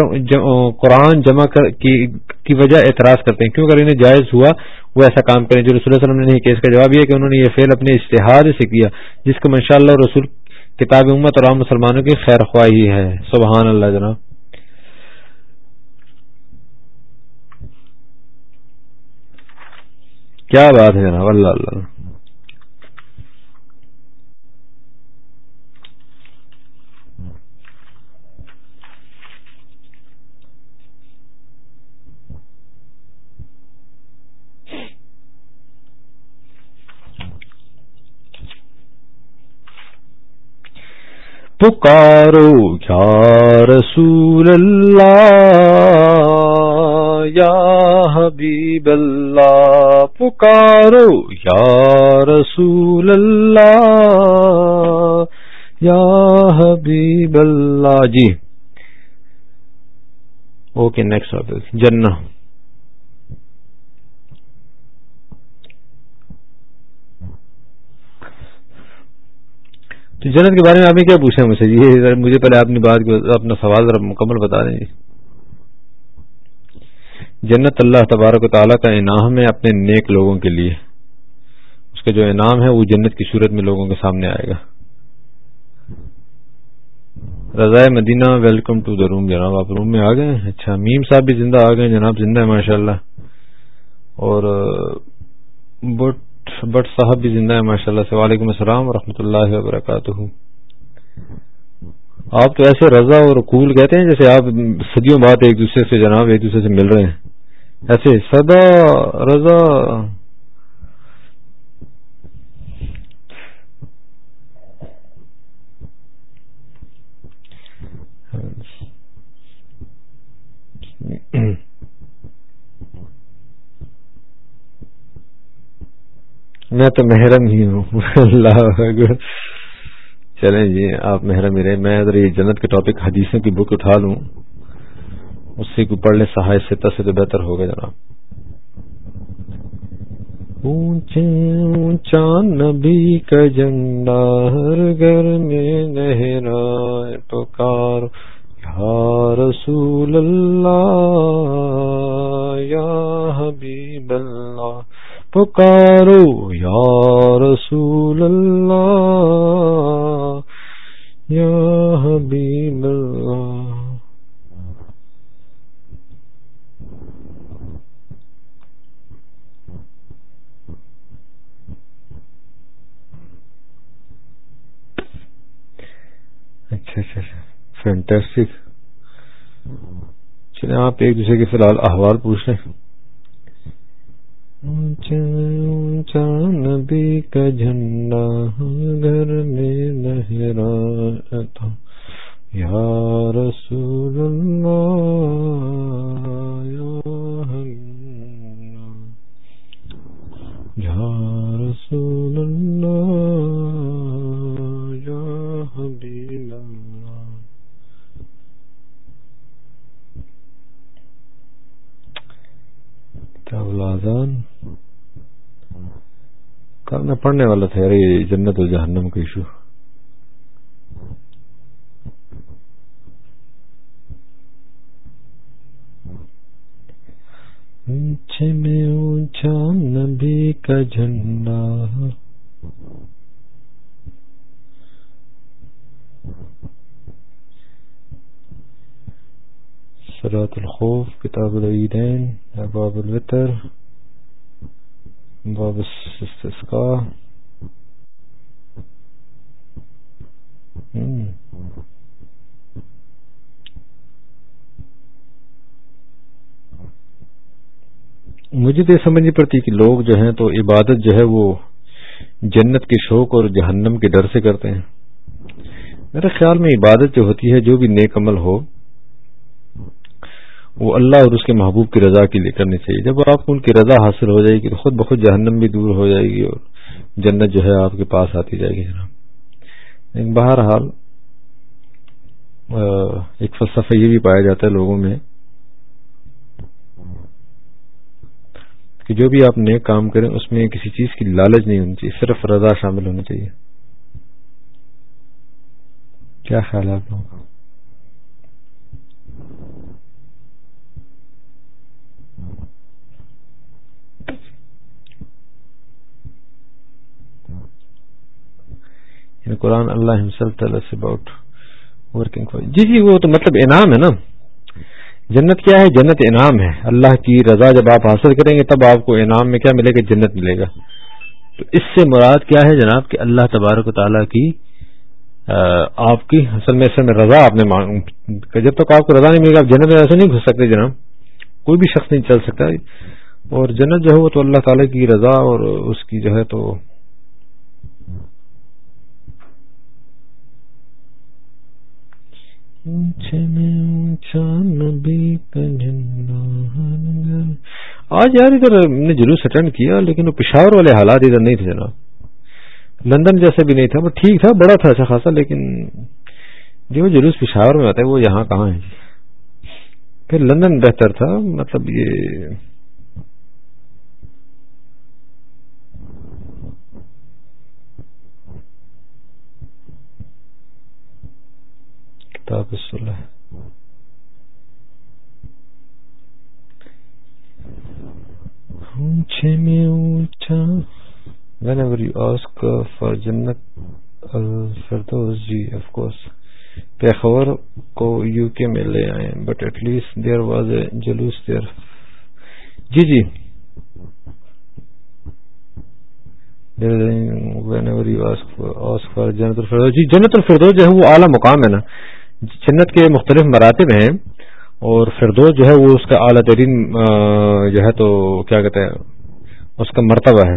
قرآن جمع کی وجہ اعتراض کرتے ہیں۔ کیوں اگر انہیں جائز ہوا، وہ ایسا کام کریں جو رسول اللہ علیہ وسلم نے نہیں کیا۔ اس کا جواب یہ کہ انہوں نے یہ فعل اپنے اشتہاد سے کیا، جس کو ماشاء اللہ رسول، کتاب امت اور عام مسلمانوں کی خیر خواہی ہے۔ سبحان اللہ جناب۔ کیا بات ہے جناب؟ اللہ اللہ۔ پکارو، یا رسول اللہ، یا حبیب اللہ، پکارو، یا رسول اللہ، یا حبیب اللہ۔ جی اوکے نیکسٹ آفس جنا جنت کے بارے میں آپ نے کیا پوچھا مجھ سے؟ جی مجھے پہلے اپنی بات اپنا سوال ذرا مکمل بتا دیں جی۔ جنت اللہ تبارک و تعالیٰ کا انعام ہے اپنے نیک لوگوں کے لیے۔ اس کا جو انعام ہے وہ جنت کی صورت میں لوگوں کے سامنے آئے گا۔ رضا مدینہ، ویلکم ٹو دا روم۔ جناب، آپ روم میں آ گئے اچھا میم صاحب بھی زندہ آ گئے جناب، زندہ ہے ماشاء اللہ اور، بٹ بٹ صاحب بھی زندہ ہے ماشاء اللہ سے۔ وعلیکم السلام ورحمۃ اللہ وبرکاتہ۔ آپ تو ایسے رضا اور قول کہتے ہیں جیسے آپ صدیوں بعد ایک دوسرے سے جناب ایک دوسرے سے مل رہے ہیں۔ ایسے سدا رضا۔ میں تو محرم ہی ہوں۔ اللہ چلیں جی آپ محرم ہی رہے۔ میں اگر یہ جنت کے ٹاپک حدیثوں کی بک اٹھا لوں، اس سے کوئی پڑھ لیں سہای سے تو بہتر ہوگا جناب۔ اونچے اونچا نبی کا جنڈا ہر گھر میں نہرا پکار۔ یا رسول اللہ، یا حبیب اللہ۔ پکارو یا رسول اللہ، یا حبیب اللہ۔ اچھا اچھا اچھا۔ فینٹیسٹک چلے آپ ایک دوسرے کے فی الحال احوال پوچھ لیں۔ اونچا اونچا نبی کا جھنڈا گھر میں لہرا تھا یا رسول اللہ، یا یا رسول اللہ، یا حبیب اللہ۔ کیا کرنا پڑنے والا تھا یار جنت و جہنم کا ایشو۔ اونچے میں اونچا نبی کا جھنڈا۔ سرات الخوف، کتاب العیدین اباب الوطر باب استسقاء. مجھے تو یہ سمجھ نہیں پڑتی کہ لوگ جو ہیں تو عبادت جو ہے وہ جنت کے شوق اور جہنم کے ڈر سے کرتے ہیں۔ میرے خیال میں عبادت جو ہوتی ہے جو بھی نیک عمل ہو وہ اللہ اور اس کے محبوب کی رضا کے لیے کرنی چاہیے۔ جب آپ کو ان کی رضا حاصل ہو جائے گی تو خود بخود جہنم بھی دور ہو جائے گی اور جنت جو ہے آپ کے پاس آتی جائے گی۔ جناب بہرحال ایک فلسفہ یہ بھی پایا جاتا ہے لوگوں میں کہ جو بھی آپ نیک کام کریں، اس میں کسی چیز کی لالچ نہیں ہونی چاہیے، صرف رضا شامل ہونی چاہیے۔ کیا خیال ہے آپ لوگوں کا یعنی قرآن اللہ اباؤٹ ورکنگ جی جی وہ تو مطلب انعام ہے نا۔ جنت کیا ہے؟ جنت انعام ہے۔ اللہ کی رضا جب آپ حاصل کریں گے تب آپ کو انعام میں کیا ملے گا؟ جنت ملے گا۔ تو اس سے مراد کیا ہے جناب؟ کہ اللہ تبارک و تعالیٰ کی آپ کی اصل میں اصل میں رضا آپ نے جب تک آپ کو رضا نہیں ملے گا، آپ جنت میں ایسے نہیں گھس سکتے جناب۔ کوئی بھی شخص نہیں چل سکتا۔ اور جنت جو ہے وہ تو اللہ تعالیٰ کی رضا اور اس کی جو ہے تو آج یار ادھر نے جلوس اٹینڈ کیا، لیکن وہ پشاور والے حالات ادھر نہیں تھے جناب۔ لندن جیسا بھی نہیں تھا، وہ ٹھیک تھا، بڑا تھا اچھا خاصا، لیکن جو جلوس پشاور میں آتا ہے، وہ یہاں کہاں ہے؟ پھر لندن بہتر تھا مطلب یہ کتاب الصلح اونچے میں اونچا۔ Whenever you ask for جنت الفردوس جی آف کورس پیخور کو یو کے میں لے آئے but at least there was a جلوس دیر جی جی۔ جنت الفردوس جی جنت الفردوس جو ہے وہ اعلیٰ مقام ہے نا۔ جنت کے مختلف مراتب ہیں اور فردوس جو ہے وہ اس کا اعلیٰ ترین جو ہے تو کیا کہتے ہیں، اس کا مرتبہ ہے۔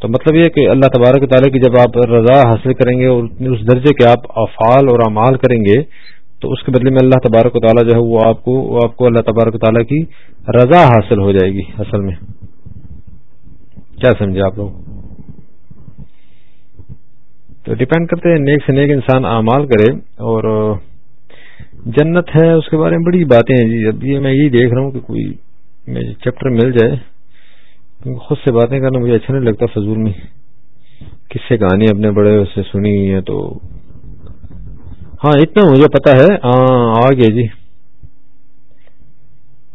تو مطلب یہ کہ اللہ تبارک تعالیٰ کی جب آپ رضا حاصل کریں گے اور اس درجے کے آپ افعال اور اعمال کریں گے، تو اس کے بدلے میں اللہ تبارک و تعالیٰ جو ہے وہ آپ کو آپ کو اللہ تبارک و تعالیٰ کی رضا حاصل ہو جائے گی اصل میں۔ کیا سمجھے آپ لوگ؟ تو ڈپینڈ کرتے ہیں، نیک سے نیک انسان اعمال کرے اور جنت ہے، اس کے بارے میں بڑی باتیں ہیں جی۔ اب یہ میں یہی دیکھ رہا ہوں کہ کوئی چیپٹر مل جائے، کیونکہ خود سے باتیں کرنا مجھے اچھا نہیں لگتا فضول میں۔ کس سے کہانی اپنے بڑے سے سنی ہوئی ہے تو۔ ہاں اتنا مجھے پتا ہے۔ ہاں، آگے جی۔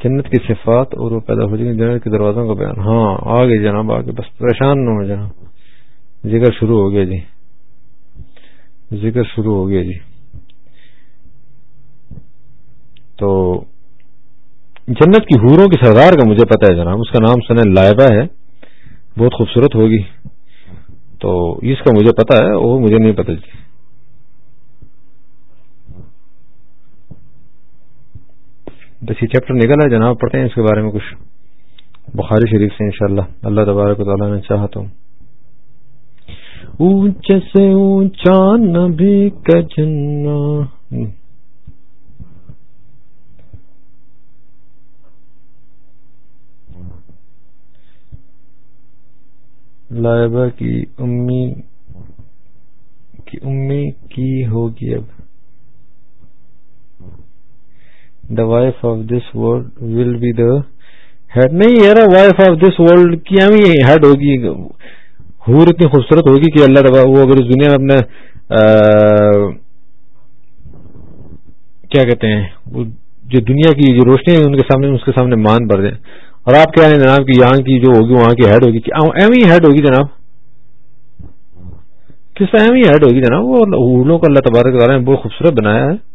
جنت کی صفات اور وہ پیدا ہو جائیں جنت کے دروازوں کا بیان۔ ہاں آگے جناب، آگے۔ بس پریشان نہ ہو جناب۔ ذکر شروع ہو گیا جی۔ ذکر شروع ہو گیا جی۔ تو جنت کی حوروں کی سردار کا مجھے پتا ہے جناب اس کا نام سن لائبہ ہے۔ بہت خوبصورت ہوگی۔ تو اس کا مجھے پتا ہے، وہ مجھے نہیں پتا جی بس یہ چیپٹر نکل ہے جناب، پڑھتے ہیں اس کے بارے میں کچھ۔ بخاری شریف سے انشاءاللہ۔ اللہ تبارک و تعالیٰ نے چاہا تو اونچ سے اونچا نبی کا جنا لائبہ کی امی کی امی کی ہوگی اب۔ The wife of this world will be the head نہیں یار وائف آف دس ورلڈ کی ہم ہیڈ ہوگی۔ حور اتنی خوبصورت ہوگی کہ اللہ ربا وہ اگر اس دنیا میں اپنے کیا کہتے ہیں جو دنیا کی جو روشنی ہے ان کے سامنے، اس کے سامنے مان بھر دیں۔ اور آپ کہہ رہے ہیں جناب کہ یہاں کی جو ہوگی وہاں کی ہیڈ ہوگی؟ ایم ہی ہیڈ ہوگی جناب؟ کس طرح ایم ہی ہیڈ ہوگی جناب؟ وہ اردو کو اللہ تبارک نے بہت خوبصورت بنایا ہے۔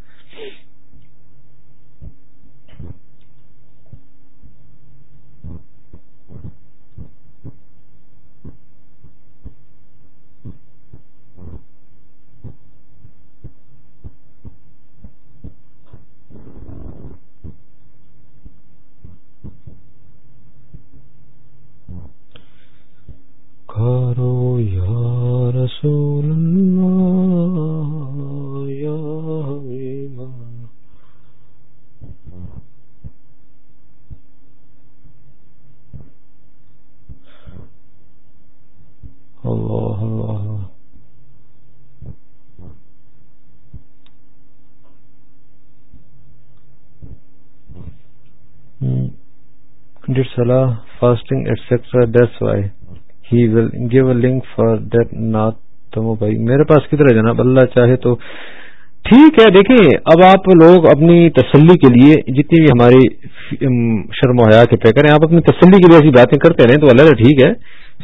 ڈیڑھ سال fasting extra this why he will give a link for that نات تمو بھائی میرے پاس کدھر ہے جناب؟ اللہ چاہے تو۔ ٹھیک ہے، دیکھیں، اب آپ لوگ اپنی تسلی کے لیے جتنی بھی ہماری شرم و حیا کے پہ کریں، آپ اپنی تسلی کے لیے ایسی باتیں کرتے رہیں تو اللہ ٹھیک ہے۔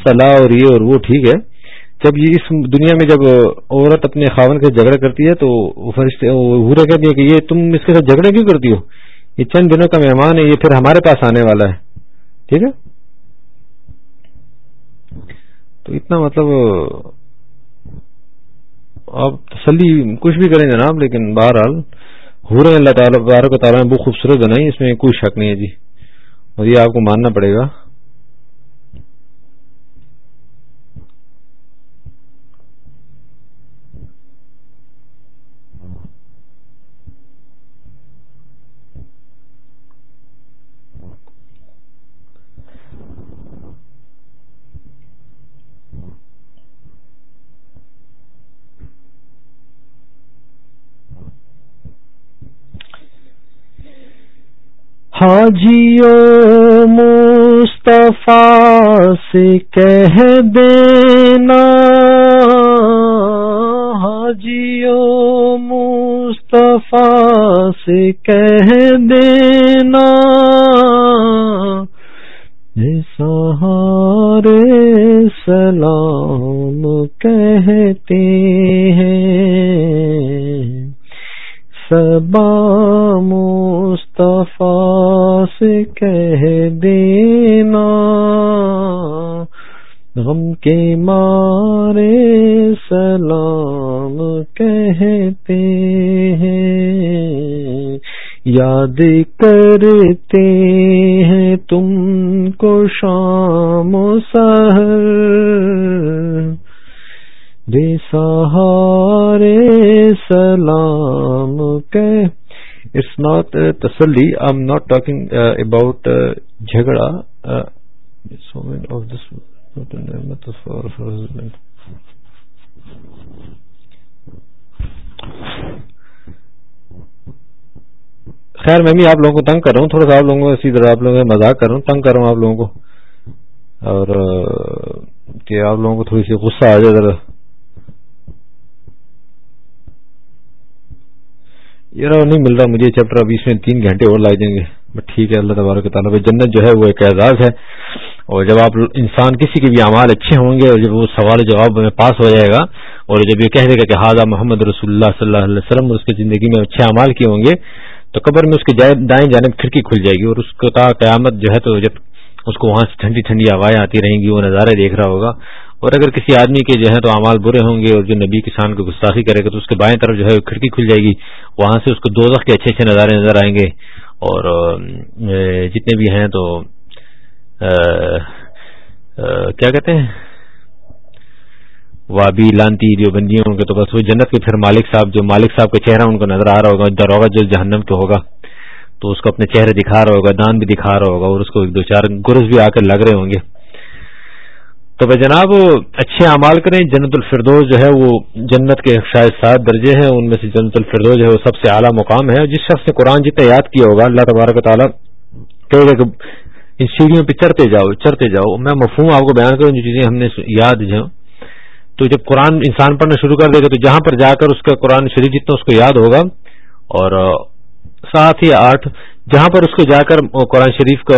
صلاح اور یہ اور وہ ٹھیک ہے۔ جب یہ اس دنیا میں جب عورت اپنے خاون کے جھگڑا کرتی ہے تو فرشتے ہورے کہتی ہے کہ یہ تم اس کے ساتھ جھگڑے کیوں کرتی ہو؟ یہ چند دنوں کا مہمان ہے، یہ پھر ہمارے پاس آنے والا ہے۔ ٹھیک ہے؟ تو اتنا مطلب آپ تسلی کچھ بھی کریں جناب، لیکن بہرحال، ہو رہے ہیں اللہ تعالیٰ، بارک و تعالیٰ نے بہت خوبصورت بنائی، اس میں کوئی شک نہیں ہے جی۔ اور یہ آپ کو ماننا پڑے گا۔ حاجیو مصطفیٰ سے کہہ دینا۔ حاجیو مصطفیٰ سے کہہ دینا۔ سہارے سلام کہتے ہیں سبا مصطفیٰ سے کہہ دینا، غم کے مارے سلام کہتے ہیں، یاد کرتے ہیں تم کو شام و سہر بے سہارے سلام اٹس ناٹ uh, تسلی I am not talking about جھگڑا uh, خیر، میں بھی آپ لوگوں کو تنگ کر رہا ہوں، تھوڑا سا آپ لوگوں کو اسی طرح آپ لوگوں کا مزاق کر رہا ہوں، تنگ کر رہا ہوں آپ لوگوں کو، اور uh, کہ آپ لوگوں کو تھوڑی سی غصہ آ جائے ذرا۔ یہ نہیں مل رہا، مجھے چیپٹر ابھی اس میں تین گھنٹے اور لگ جائیں گے۔ بٹ ٹھیک ہے، اللہ تبارک تعالیٰ جنت جو ہے وہ ایک اعزاز ہے۔ اور جب آپ انسان کسی کے بھی اعمال اچھے ہوں گے اور جب وہ سوال جواب میں پاس ہو جائے گا اور جب یہ کہہ دے گا کہ حاضہ محمد رسول اللہ صلی اللہ علیہ وسلم اس کی زندگی میں اچھے اعمال کیے ہوں گے، تو قبر میں اس کے دائیں جانب کھڑکی کھل جائے گی اور اس کا قیامت جو ہے تو جب اس کو وہاں سے ٹھنڈی ٹھنڈی ہوائیں آتی رہیں گی، وہ نظارے دیکھ رہا ہوگا۔ اور اگر کسی آدمی کے جو ہے تو اعمال برے ہوں گے اور جو نبی کسان کو گستاخی کرے گا تو اس کے بائیں طرف جو ہے کھڑکی کھل جائے گی، وہاں سے اس کو دو کے اچھے اچھے نظارے نظر آئیں گے۔ اور جتنے بھی ہیں تو کیا کہتے ہیں؟ وابی لانتی جو بندی ہوں گے تو بس وہ جنت کے پھر مالک صاحب، جو مالک صاحب کا چہرہ ان کو نظر آ رہا ہوگا دروگا جو جہنم کے ہوگا، تو اس کو اپنے چہرے دکھا رہا ہوگا، دان بھی دکھا رہا ہوگا اور اس کو ایک دو چار گرز بھی آ کر لگ رہے ہوں گے۔ تو بھائی جناب، اچھے اعمال کریں، جنت الفردوز جو ہے وہ جنت کے شاید سات درجے ہیں، ان میں سے جنت الفردوز جو ہے وہ سب سے اعلیٰ مقام ہے۔ جس شخص نے قرآن جتنا یاد کیا ہوگا، اللہ تبارک تعالیٰ کہ ان سیڑھیوں پہ چڑھتے جاؤ چڑھتے جاؤ۔ میں مفہوم آپ کو بیان کروں، جو چیزیں ہم نے یاد جو تو جب قرآن انسان پڑھنا شروع کر دے گا، تو جہاں پر جا کر اس کا قرآن شریف جتنا اس کو یاد ہوگا، اور سات یا آٹھ جہاں پر اس کو جا کر قرآن شریف کا،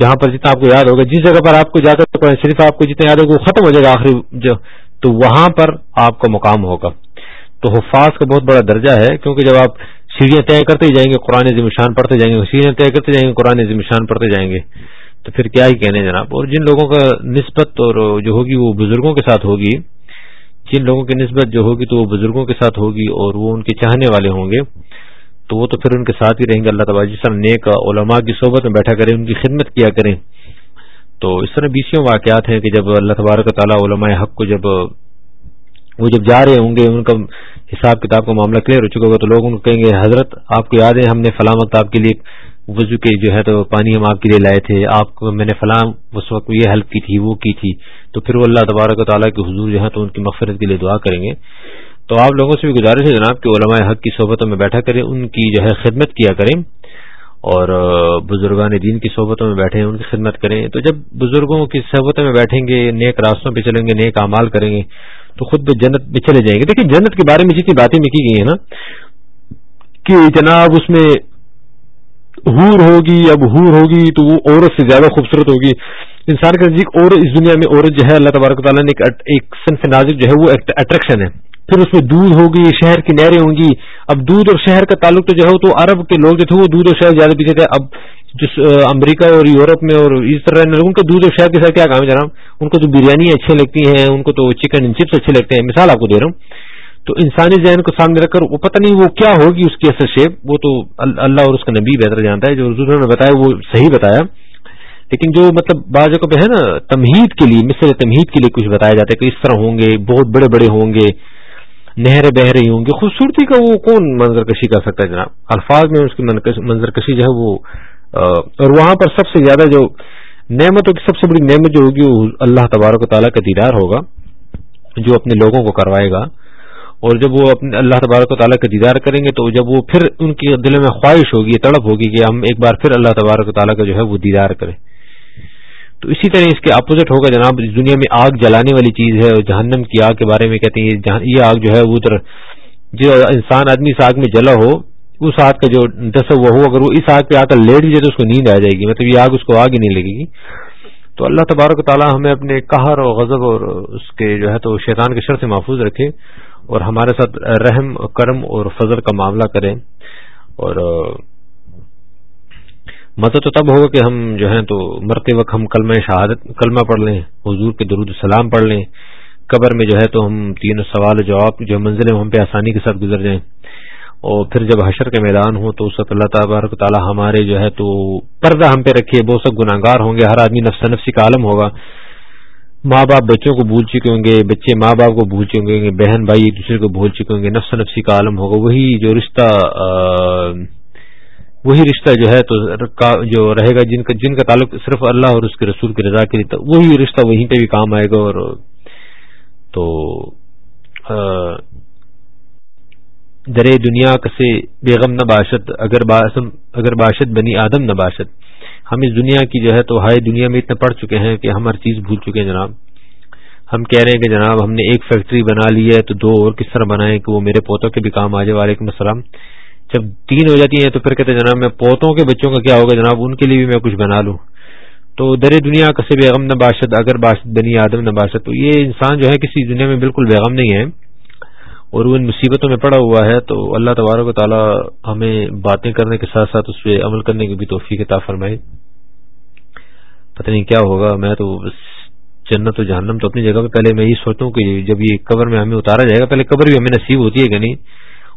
جہاں پر جتنا آپ کو یاد ہوگا، جس جگہ پر آپ کو جا کر قرآن شریف آپ کو جتنا یاد ہوگا، وہ ختم ہو جائے گا آخری جو، تو وہاں پر آپ کا مقام ہوگا۔ تو حفاظ کا بہت بڑا درجہ ہے، کیونکہ جب آپ سیڑھیاں طے کرتے جائیں گے، قرآن ذمشان پڑھتے جائیں گے، سیڑھیاں طے کرتے جائیں گے، قرآن ذمشان پڑھتے جائیں گے۔ تو پھر کیا ہی کہنے جناب؟ اور جن لوگوں کا نسبت اور جو ہوگی وہ بزرگوں کے ساتھ ہوگی۔ جن لوگوں کی نسبت جو ہوگی تو وہ بزرگوں کے ساتھ ہوگی اور وہ ان کے چاہنے والے ہوں گے۔ تو وہ تو پھر ان کے ساتھ ہی رہیں گے، اللہ تعالیٰ جس طرح نیک علماء کی صحبت میں بیٹھا کریں، ان کی خدمت کیا کریں۔ تو اس طرح بیسوں واقعات ہیں کہ جب اللہ تبارک تعالیٰ علماء حق کو جب وہ جب جا رہے ہوں گے، ان کا حساب کتاب کا معاملہ کلیئر ہو چکا ہوگا، تو لوگ ان کو کہیں گے، حضرت، آپ کو یاد ہے ہم نے فلامت آپ کے لیے وضو کے جو ہے تو پانی ہم آپ کے لیے لائے تھے، آپ کو میں نے فلاں اس وقت یہ ہیلپ کی تھی، وہ کی تھی۔ تو پھر وہ اللہ تبارک تعالیٰ کے حضور جو ہے تو ان کی مغفرت کے لیے دعا کریں گے۔ تو آپ لوگوں سے بھی گزارش ہے جناب کہ علماء حق کی صحبتوں میں بیٹھا کریں، ان کی جو ہے خدمت کیا کریں اور بزرگان دین کی صحبتوں میں بیٹھیں، ان کی خدمت کریں۔ تو جب بزرگوں کی صحبتوں میں بیٹھیں گے، نیک راستوں پہ چلیں گے، نیک اعمال کریں گے، تو خود جنت میں چلے جائیں گے۔ دیکھیں، جنت کے بارے میں جتنی باتیں میں کی گئی ہیں نا، کہ جناب اس میں ہور ہوگی، اب ہور ہوگی تو وہ عورت سے زیادہ خوبصورت ہوگی۔ انسان کے نزدیک اور اس دنیا میں عورت جو ہے، اللہ تبارک تعالیٰ نے ایک صنف نازک جو ہے، وہ اٹریکشن ہے۔ پھر اس میں دودھ ہوگی، شہر کی نہریں ہوں گی۔ اب دودھ اور شہر کا تعلق تو جو ہے تو عرب کے لوگ جو تھے وہ دودھ اور شہر زیادہ پیتے تھے۔ اب جس امریکہ اور یورپ میں اور اس طرح ان کا دودھ اور شہر کے ساتھ کیا کام ہے جناب؟ ان کو تو بریانی اچھے لگتی ہیں، ان کو تو چکن چپس اچھے لگتے ہیں۔ مثال آپ کو دے رہا ہوں۔ تو انسانی ذہن کو سامنے رکھ کر وہ پتہ نہیں وہ کیا ہوگی اس کی اثر شیپ وہ تو اللہ اور اس کا نبی بہتر جانتا ہے۔ جو حضور نے بتایا وہ صحیح بتایا۔ لیکن جو مطلب بعض جگہ ہے نا تمہید کے لیے، مثل تمہید کے لیے کچھ بتایا جاتا ہے کہ اس طرح ہوں گے، بہت بڑے بڑے ہوں گے۔ نہریں بہ رہی ہوں گی۔ خوبصورتی کا وہ کون منظر کشی کر سکتا ہے جناب؟ الفاظ میں اس کی منظر کشی جو ہے وہ اور وہاں پر سب سے زیادہ جو نعمتوں کی سب سے بڑی نعمت جو ہوگی، وہ اللہ تبارک و تعالیٰ کا دیدار ہوگا، جو اپنے لوگوں کو کروائے گا۔ اور جب وہ اپنے اللہ تبارک و تعالیٰ کا دیدار کریں گے، تو جب وہ پھر ان کے دل میں خواہش ہوگی تڑپ ہوگی کہ ہم ایک بار پھر اللہ تبارک و تعالیٰ کا جو ہے وہ دیدار کریں۔ تو اسی طرح اس کے اپوزٹ ہوگا جناب، اس دنیا میں آگ جلانے والی چیز ہے اور جہنم کی آگ کے بارے میں کہتے ہیں یہ آگ جو ہے وہ ادھر جو انسان آدمی اس آگ میں جلا ہو، اس آگ کا جو دس وہ ہو، اگر وہ اس آگ پہ آ کر لیٹ بھی جائے تو اس کو نیند آ جائے گی مطلب یہ آگ اس کو آگ ہی نہیں لگے گی۔ تو اللہ تبارک و تعالیٰ ہمیں اپنے قہر اور غضب اور اس کے جو ہے تو شیطان کے شر سے محفوظ رکھے اور ہمارے ساتھ رحم کرم اور فضل کا معاملہ کریں۔ اور مدد تو تب ہوگا کہ ہم جو ہیں تو مرتے وقت ہم کلمہ شہادت، کلمہ پڑھ لیں، حضور کے درود السلام پڑھ لیں، قبر میں جو ہے تو ہم تینوں سوال جواب، جو منزل ہم پہ آسانی کے ساتھ گزر جائیں۔ اور پھر جب حشر کے میدان ہو تو اس وقت اللہ تبارک تعالیٰ ہمارے جو ہے تو پردہ ہم پہ رکھیے، بہت سب گناہ گار ہوں گے، ہر آدمی نفس نفسی کا عالم ہوگا۔ ماں باپ بچوں کو بھول چکے ہوں گے، بچے ماں باپ کو بھول چکے ہوں گے، بہن بھائی ایک دوسرے کو بھول چکے ہوں گے، نفس نفسی کا عالم ہوگا۔ وہی جو رشتہ وہی رشتہ جو ہے تو جو رہے گا جن کا جن کا تعلق صرف اللہ اور اس کے رسول کی رضا کے لیے وہی رشتہ وہیں پہ بھی کام آئے گا اور تو درے دنیا کسے بیگم نہ باشد، اگر اگر باشد بنی آدم نہ باشد۔ ہم اس دنیا کی جو ہے تو ہائے دنیا میں اتنے پڑھ چکے ہیں کہ ہم ہر چیز بھول چکے ہیں جناب۔ ہم کہہ رہے ہیں کہ جناب ہم نے ایک فیکٹری بنا لی ہے تو دو اور کس طرح بنائے کہ وہ میرے پوتوں کے بھی کام آ جائے۔ وعلیکم السلام۔ جب تین ہو جاتی ہیں تو پھر کہتے ہیں جناب میں پوتوں کے بچوں کا کیا ہوگا جناب؟ ان کے لیے بھی میں کچھ بنا لوں۔ تو در دنیا کسی بیگم نہ باشد، اگر باشد بنی آدم نہ باشد، تو یہ انسان جو ہے کسی دنیا میں بالکل بیگم نہیں ہے۔ اور وہ ان مصیبتوں میں پڑا ہوا ہے، تو اللہ تبارک و تعالی ہمیں باتیں کرنے کے ساتھ ساتھ اس پہ عمل کرنے کی بھی توفیق عطا فرمائے۔ پتہ نہیں کیا ہوگا، میں تو جنت و جہنم تو اپنی جگہ پہ پہلے میں یہ سوچوں کہ جب یہ قبر میں ہمیں اتارا جائے گا، پہلے قبر بھی ہمیں نصیب ہوتی ہے کہ نہیں؟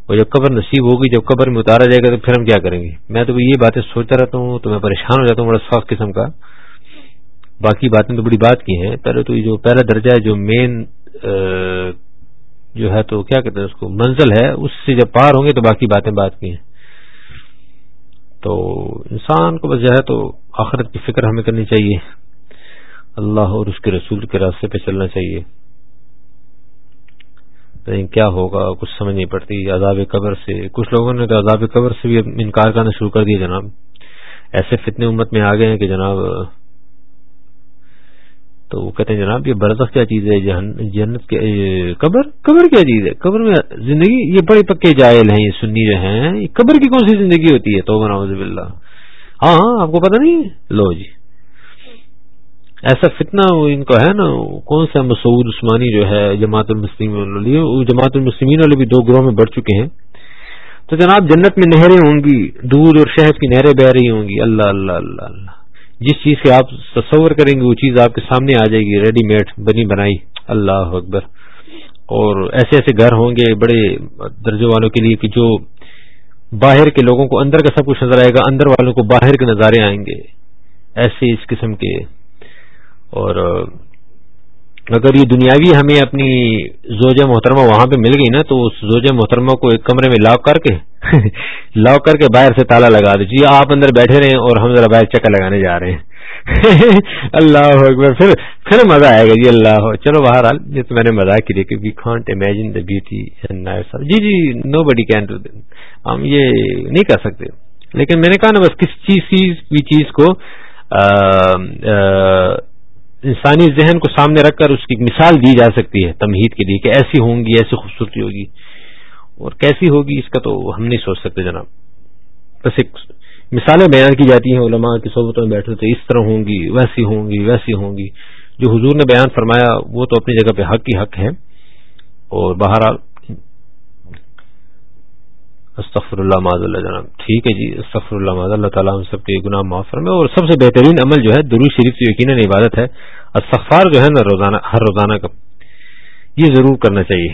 اور جب قبر نصیب ہوگی، جب قبر میں اتارا جائے گا تو پھر ہم کیا کریں گے؟ میں تو یہ باتیں سوچتا رہتا ہوں تو میں پریشان ہو جاتا ہوں بڑا صاف قسم کا۔ باقی باتیں تو بڑی بات کی ہیں۔ پہلے تو یہ جو پہلا درجہ ہے، جو مین جو ہے تو کیا کہتے ہیں اس کو؟ منزل ہے، اس سے جب پار ہوں گے تو باقی باتیں بات کی ہیں۔ تو انسان کو بس جو ہے تو آخرت کی فکر ہمیں کرنی چاہیے۔ اللہ اور اس کے رسول کے راستے پہ چلنا چاہیے۔ لیکن کیا ہوگا، کچھ سمجھ نہیں پڑتی، عذاب قبر سے۔ کچھ لوگوں نے تو عذاب قبر سے بھی انکار کرنا شروع کر دیا جناب۔ ایسے فتنے امت میں آ گئے ہیں کہ جناب، تو وہ کہتے ہیں جناب، یہ برزخ کیا چیز ہے؟ جنت قبر؟ قبر کیا چیز ہے؟ قبر میں زندگی، یہ بڑے پکے جائل ہیں، یہ سنی جو ہیں قبر کی کون سی زندگی ہوتی ہے؟ تو نوز اللہ ہاں ہاں آپ کو پتا نہیں لو جی۔ ایسا فتنہ ان کا ہے نا، کون سا مسعود عثمانی جو ہے جماعت المسلم جماعت المسلمین والے بھی دو گروہ میں بڑھ چکے ہیں۔ تو جناب جنت میں نہریں ہوں گی، دودھ اور شہد کی نہریں بہ رہی ہوں گی۔ اللہ اللہ اللہ اللہ۔ جس چیز کے آپ تصور کریں گے، وہ چیز آپ کے سامنے آ جائے گی۔ ریڈی میڈ بنی بنائی۔ اللہ اکبر۔ اور ایسے ایسے گھر ہوں گے بڑے درجے والوں کے لیے کہ جو باہر کے لوگوں کو اندر کا سب کچھ نظر آئے گا، اندر والوں کو باہر کے نظارے آئیں گے۔ ایسے اس قسم کے اور اگر یہ دنیاوی ہمیں اپنی زوجہ محترمہ وہاں پہ مل گئی نا، تو اس زوجہ محترمہ کو ایک کمرے میں لاک کر کے، [LAUGHS] لاک کر کے باہر سے تالا لگا دے جی آپ اندر بیٹھے رہے اور ہم ذرا باہر چکر لگانے جا رہے ہیں۔ [LAUGHS] اللہ اکبر۔ پھر پھر مزہ آئے گا جی اللہ۔ چلو باہر حال یہ تو میں نے مزاق کی دیکھے we can't imagine the beauty جی جی نو بڈی کین ڈو ہم یہ نہیں کر سکتے۔ لیکن میں نے کہا نا، بس کس چیز چیز کو انسانی ذہن کو سامنے رکھ کر اس کی مثال دی جا سکتی ہے تمہید کے لیے کہ ایسی ہوں گی، ایسی خوبصورتی ہوگی۔ اور کیسی ہوگی، اس کا تو ہم نہیں سوچ سکتے جناب۔ بس ایک مثالیں بیان کی جاتی ہیں علماء کی صحبتوں میں بیٹھے تو اس طرح ہوں گی، ویسی ہوں گی، ویسی ہوں گی۔ جو حضور نے بیان فرمایا وہ تو اپنی جگہ پہ حق کی حق ہے۔ اور بہرحال استغفر اللہ معذ اللہ جناب۔ ٹھیک ہے جی استغفر اللہ معذ اللہ تعالیٰ ہم سب کے گناہ معاف فرمائے اور سب سے بہترین عمل جو ہے درو شریف کی یقیناً عبادت ہے۔ استغفار جو ہے نا، روزانہ، ہر روزانہ کا، یہ ضرور کرنا چاہیے۔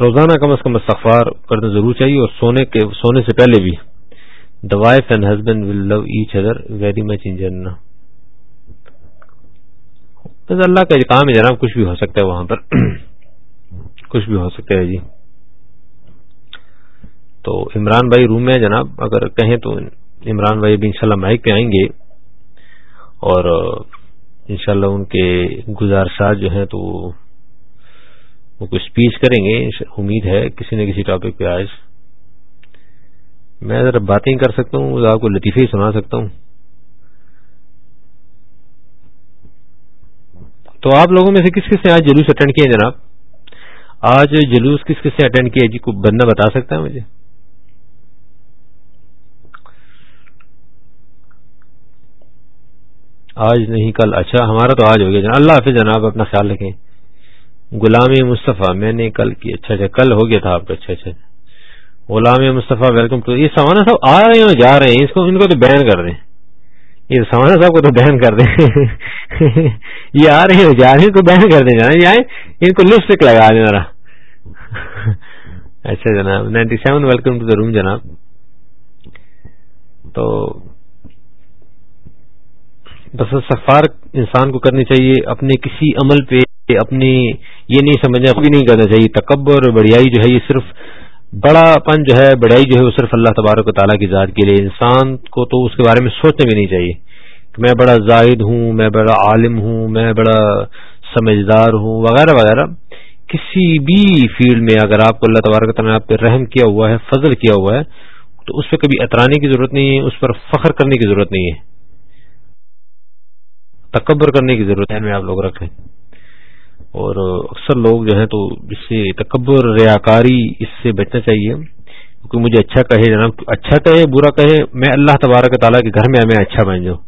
روزانہ کم از کم استغفار کرنا ضرور چاہیے اور سونے کے، سونے سے پہلے بھی۔ The wife and husband will love each other very much in جننا اللہ کا کام ہے جناب، کچھ بھی ہو سکتا ہے وہاں پر۔ کچھ بھی ہو سکتا ہے جی۔ تو عمران بھائی روم میں جناب، اگر کہیں تو عمران بھائی بھی انشاءاللہ مائک پہ آئیں گے۔ اور انشاءاللہ ان کے گزارشات جو ہیں تو وہ کچھ اسپیچ کریں گے۔ امید ہے کسی نہ کسی ٹاپک پہ آج۔ میں ذرا باتیں کر سکتا ہوں، آپ کو لطیفے ہی سنا سکتا ہوں۔ تو آپ لوگوں میں سے کس کس نے آج جلوس اٹینڈ کیا جناب؟ آج جلوس کس کس نے اٹینڈ کیا جی کو بندہ بتا سکتا ہے مجھے؟ آج نہیں، کل۔ اچھا ہمارا تو آج ہو گیا جناب۔ اللہ حافظ جناب، اپنا خیال رکھیں۔ غلام مصطفیٰ، میں نے کل کی اچھا اچھا کل ہو گیا تھا آپ کا۔ اچھا اچھا۔ Ghulam Mustafa, welcome to. یہ سوانا صاحب آ رہے ہیں جا رہے ہیں؟ اس کو، ان کو تو بین کر دیں۔ یہ سوانا صاحب کو تو بین کر دیں۔ [LAUGHS] یہ آ رہے ہیں جا رہے ہیں، ان کو بین کر دیں۔ جانا یہ ان کو لپسٹک لگا دیں ذرا۔ [LAUGHS] اچھا جناب، ninety seven, welcome to the room جناب۔ تو بس سفار انسان کو کرنی چاہیے، اپنے کسی عمل پہ اپنی یہ نہیں سمجھنا بھی نہیں کرنا چاہیے۔ تکبر بڑیائی جو ہے، یہ صرف بڑا پن جو ہے بڑائی جو ہے، وہ صرف اللہ تبارک و تعالیٰ کی ذات کے لیے۔ انسان کو تو اس کے بارے میں سوچنا بھی نہیں چاہیے کہ میں بڑا زاہد ہوں، میں بڑا عالم ہوں، میں بڑا سمجھدار ہوں، وغیرہ وغیرہ۔ کسی بھی فیلڈ میں اگر آپ کو اللہ تبارک تعالیٰ نے آپ پہ رحم کیا ہوا ہے، فضل کیا ہوا ہے، تو اس پہ کبھی اترانے کی ضرورت نہیں ہے، اس پر فخر کرنے کی ضرورت نہیں ہے۔ تکبر کرنے کی ضرورت ہے آپ لوگ رکھیں۔ اور اکثر لوگ جو ہیں تو اس سے تکبر، ریاکاری اس سے بچنا چاہیے۔ کیونکہ مجھے اچھا کہے جناب اچھا کہے، برا کہے، میں اللہ تبارک تعالیٰ کے گھر میں میں اچھا بن جاؤں۔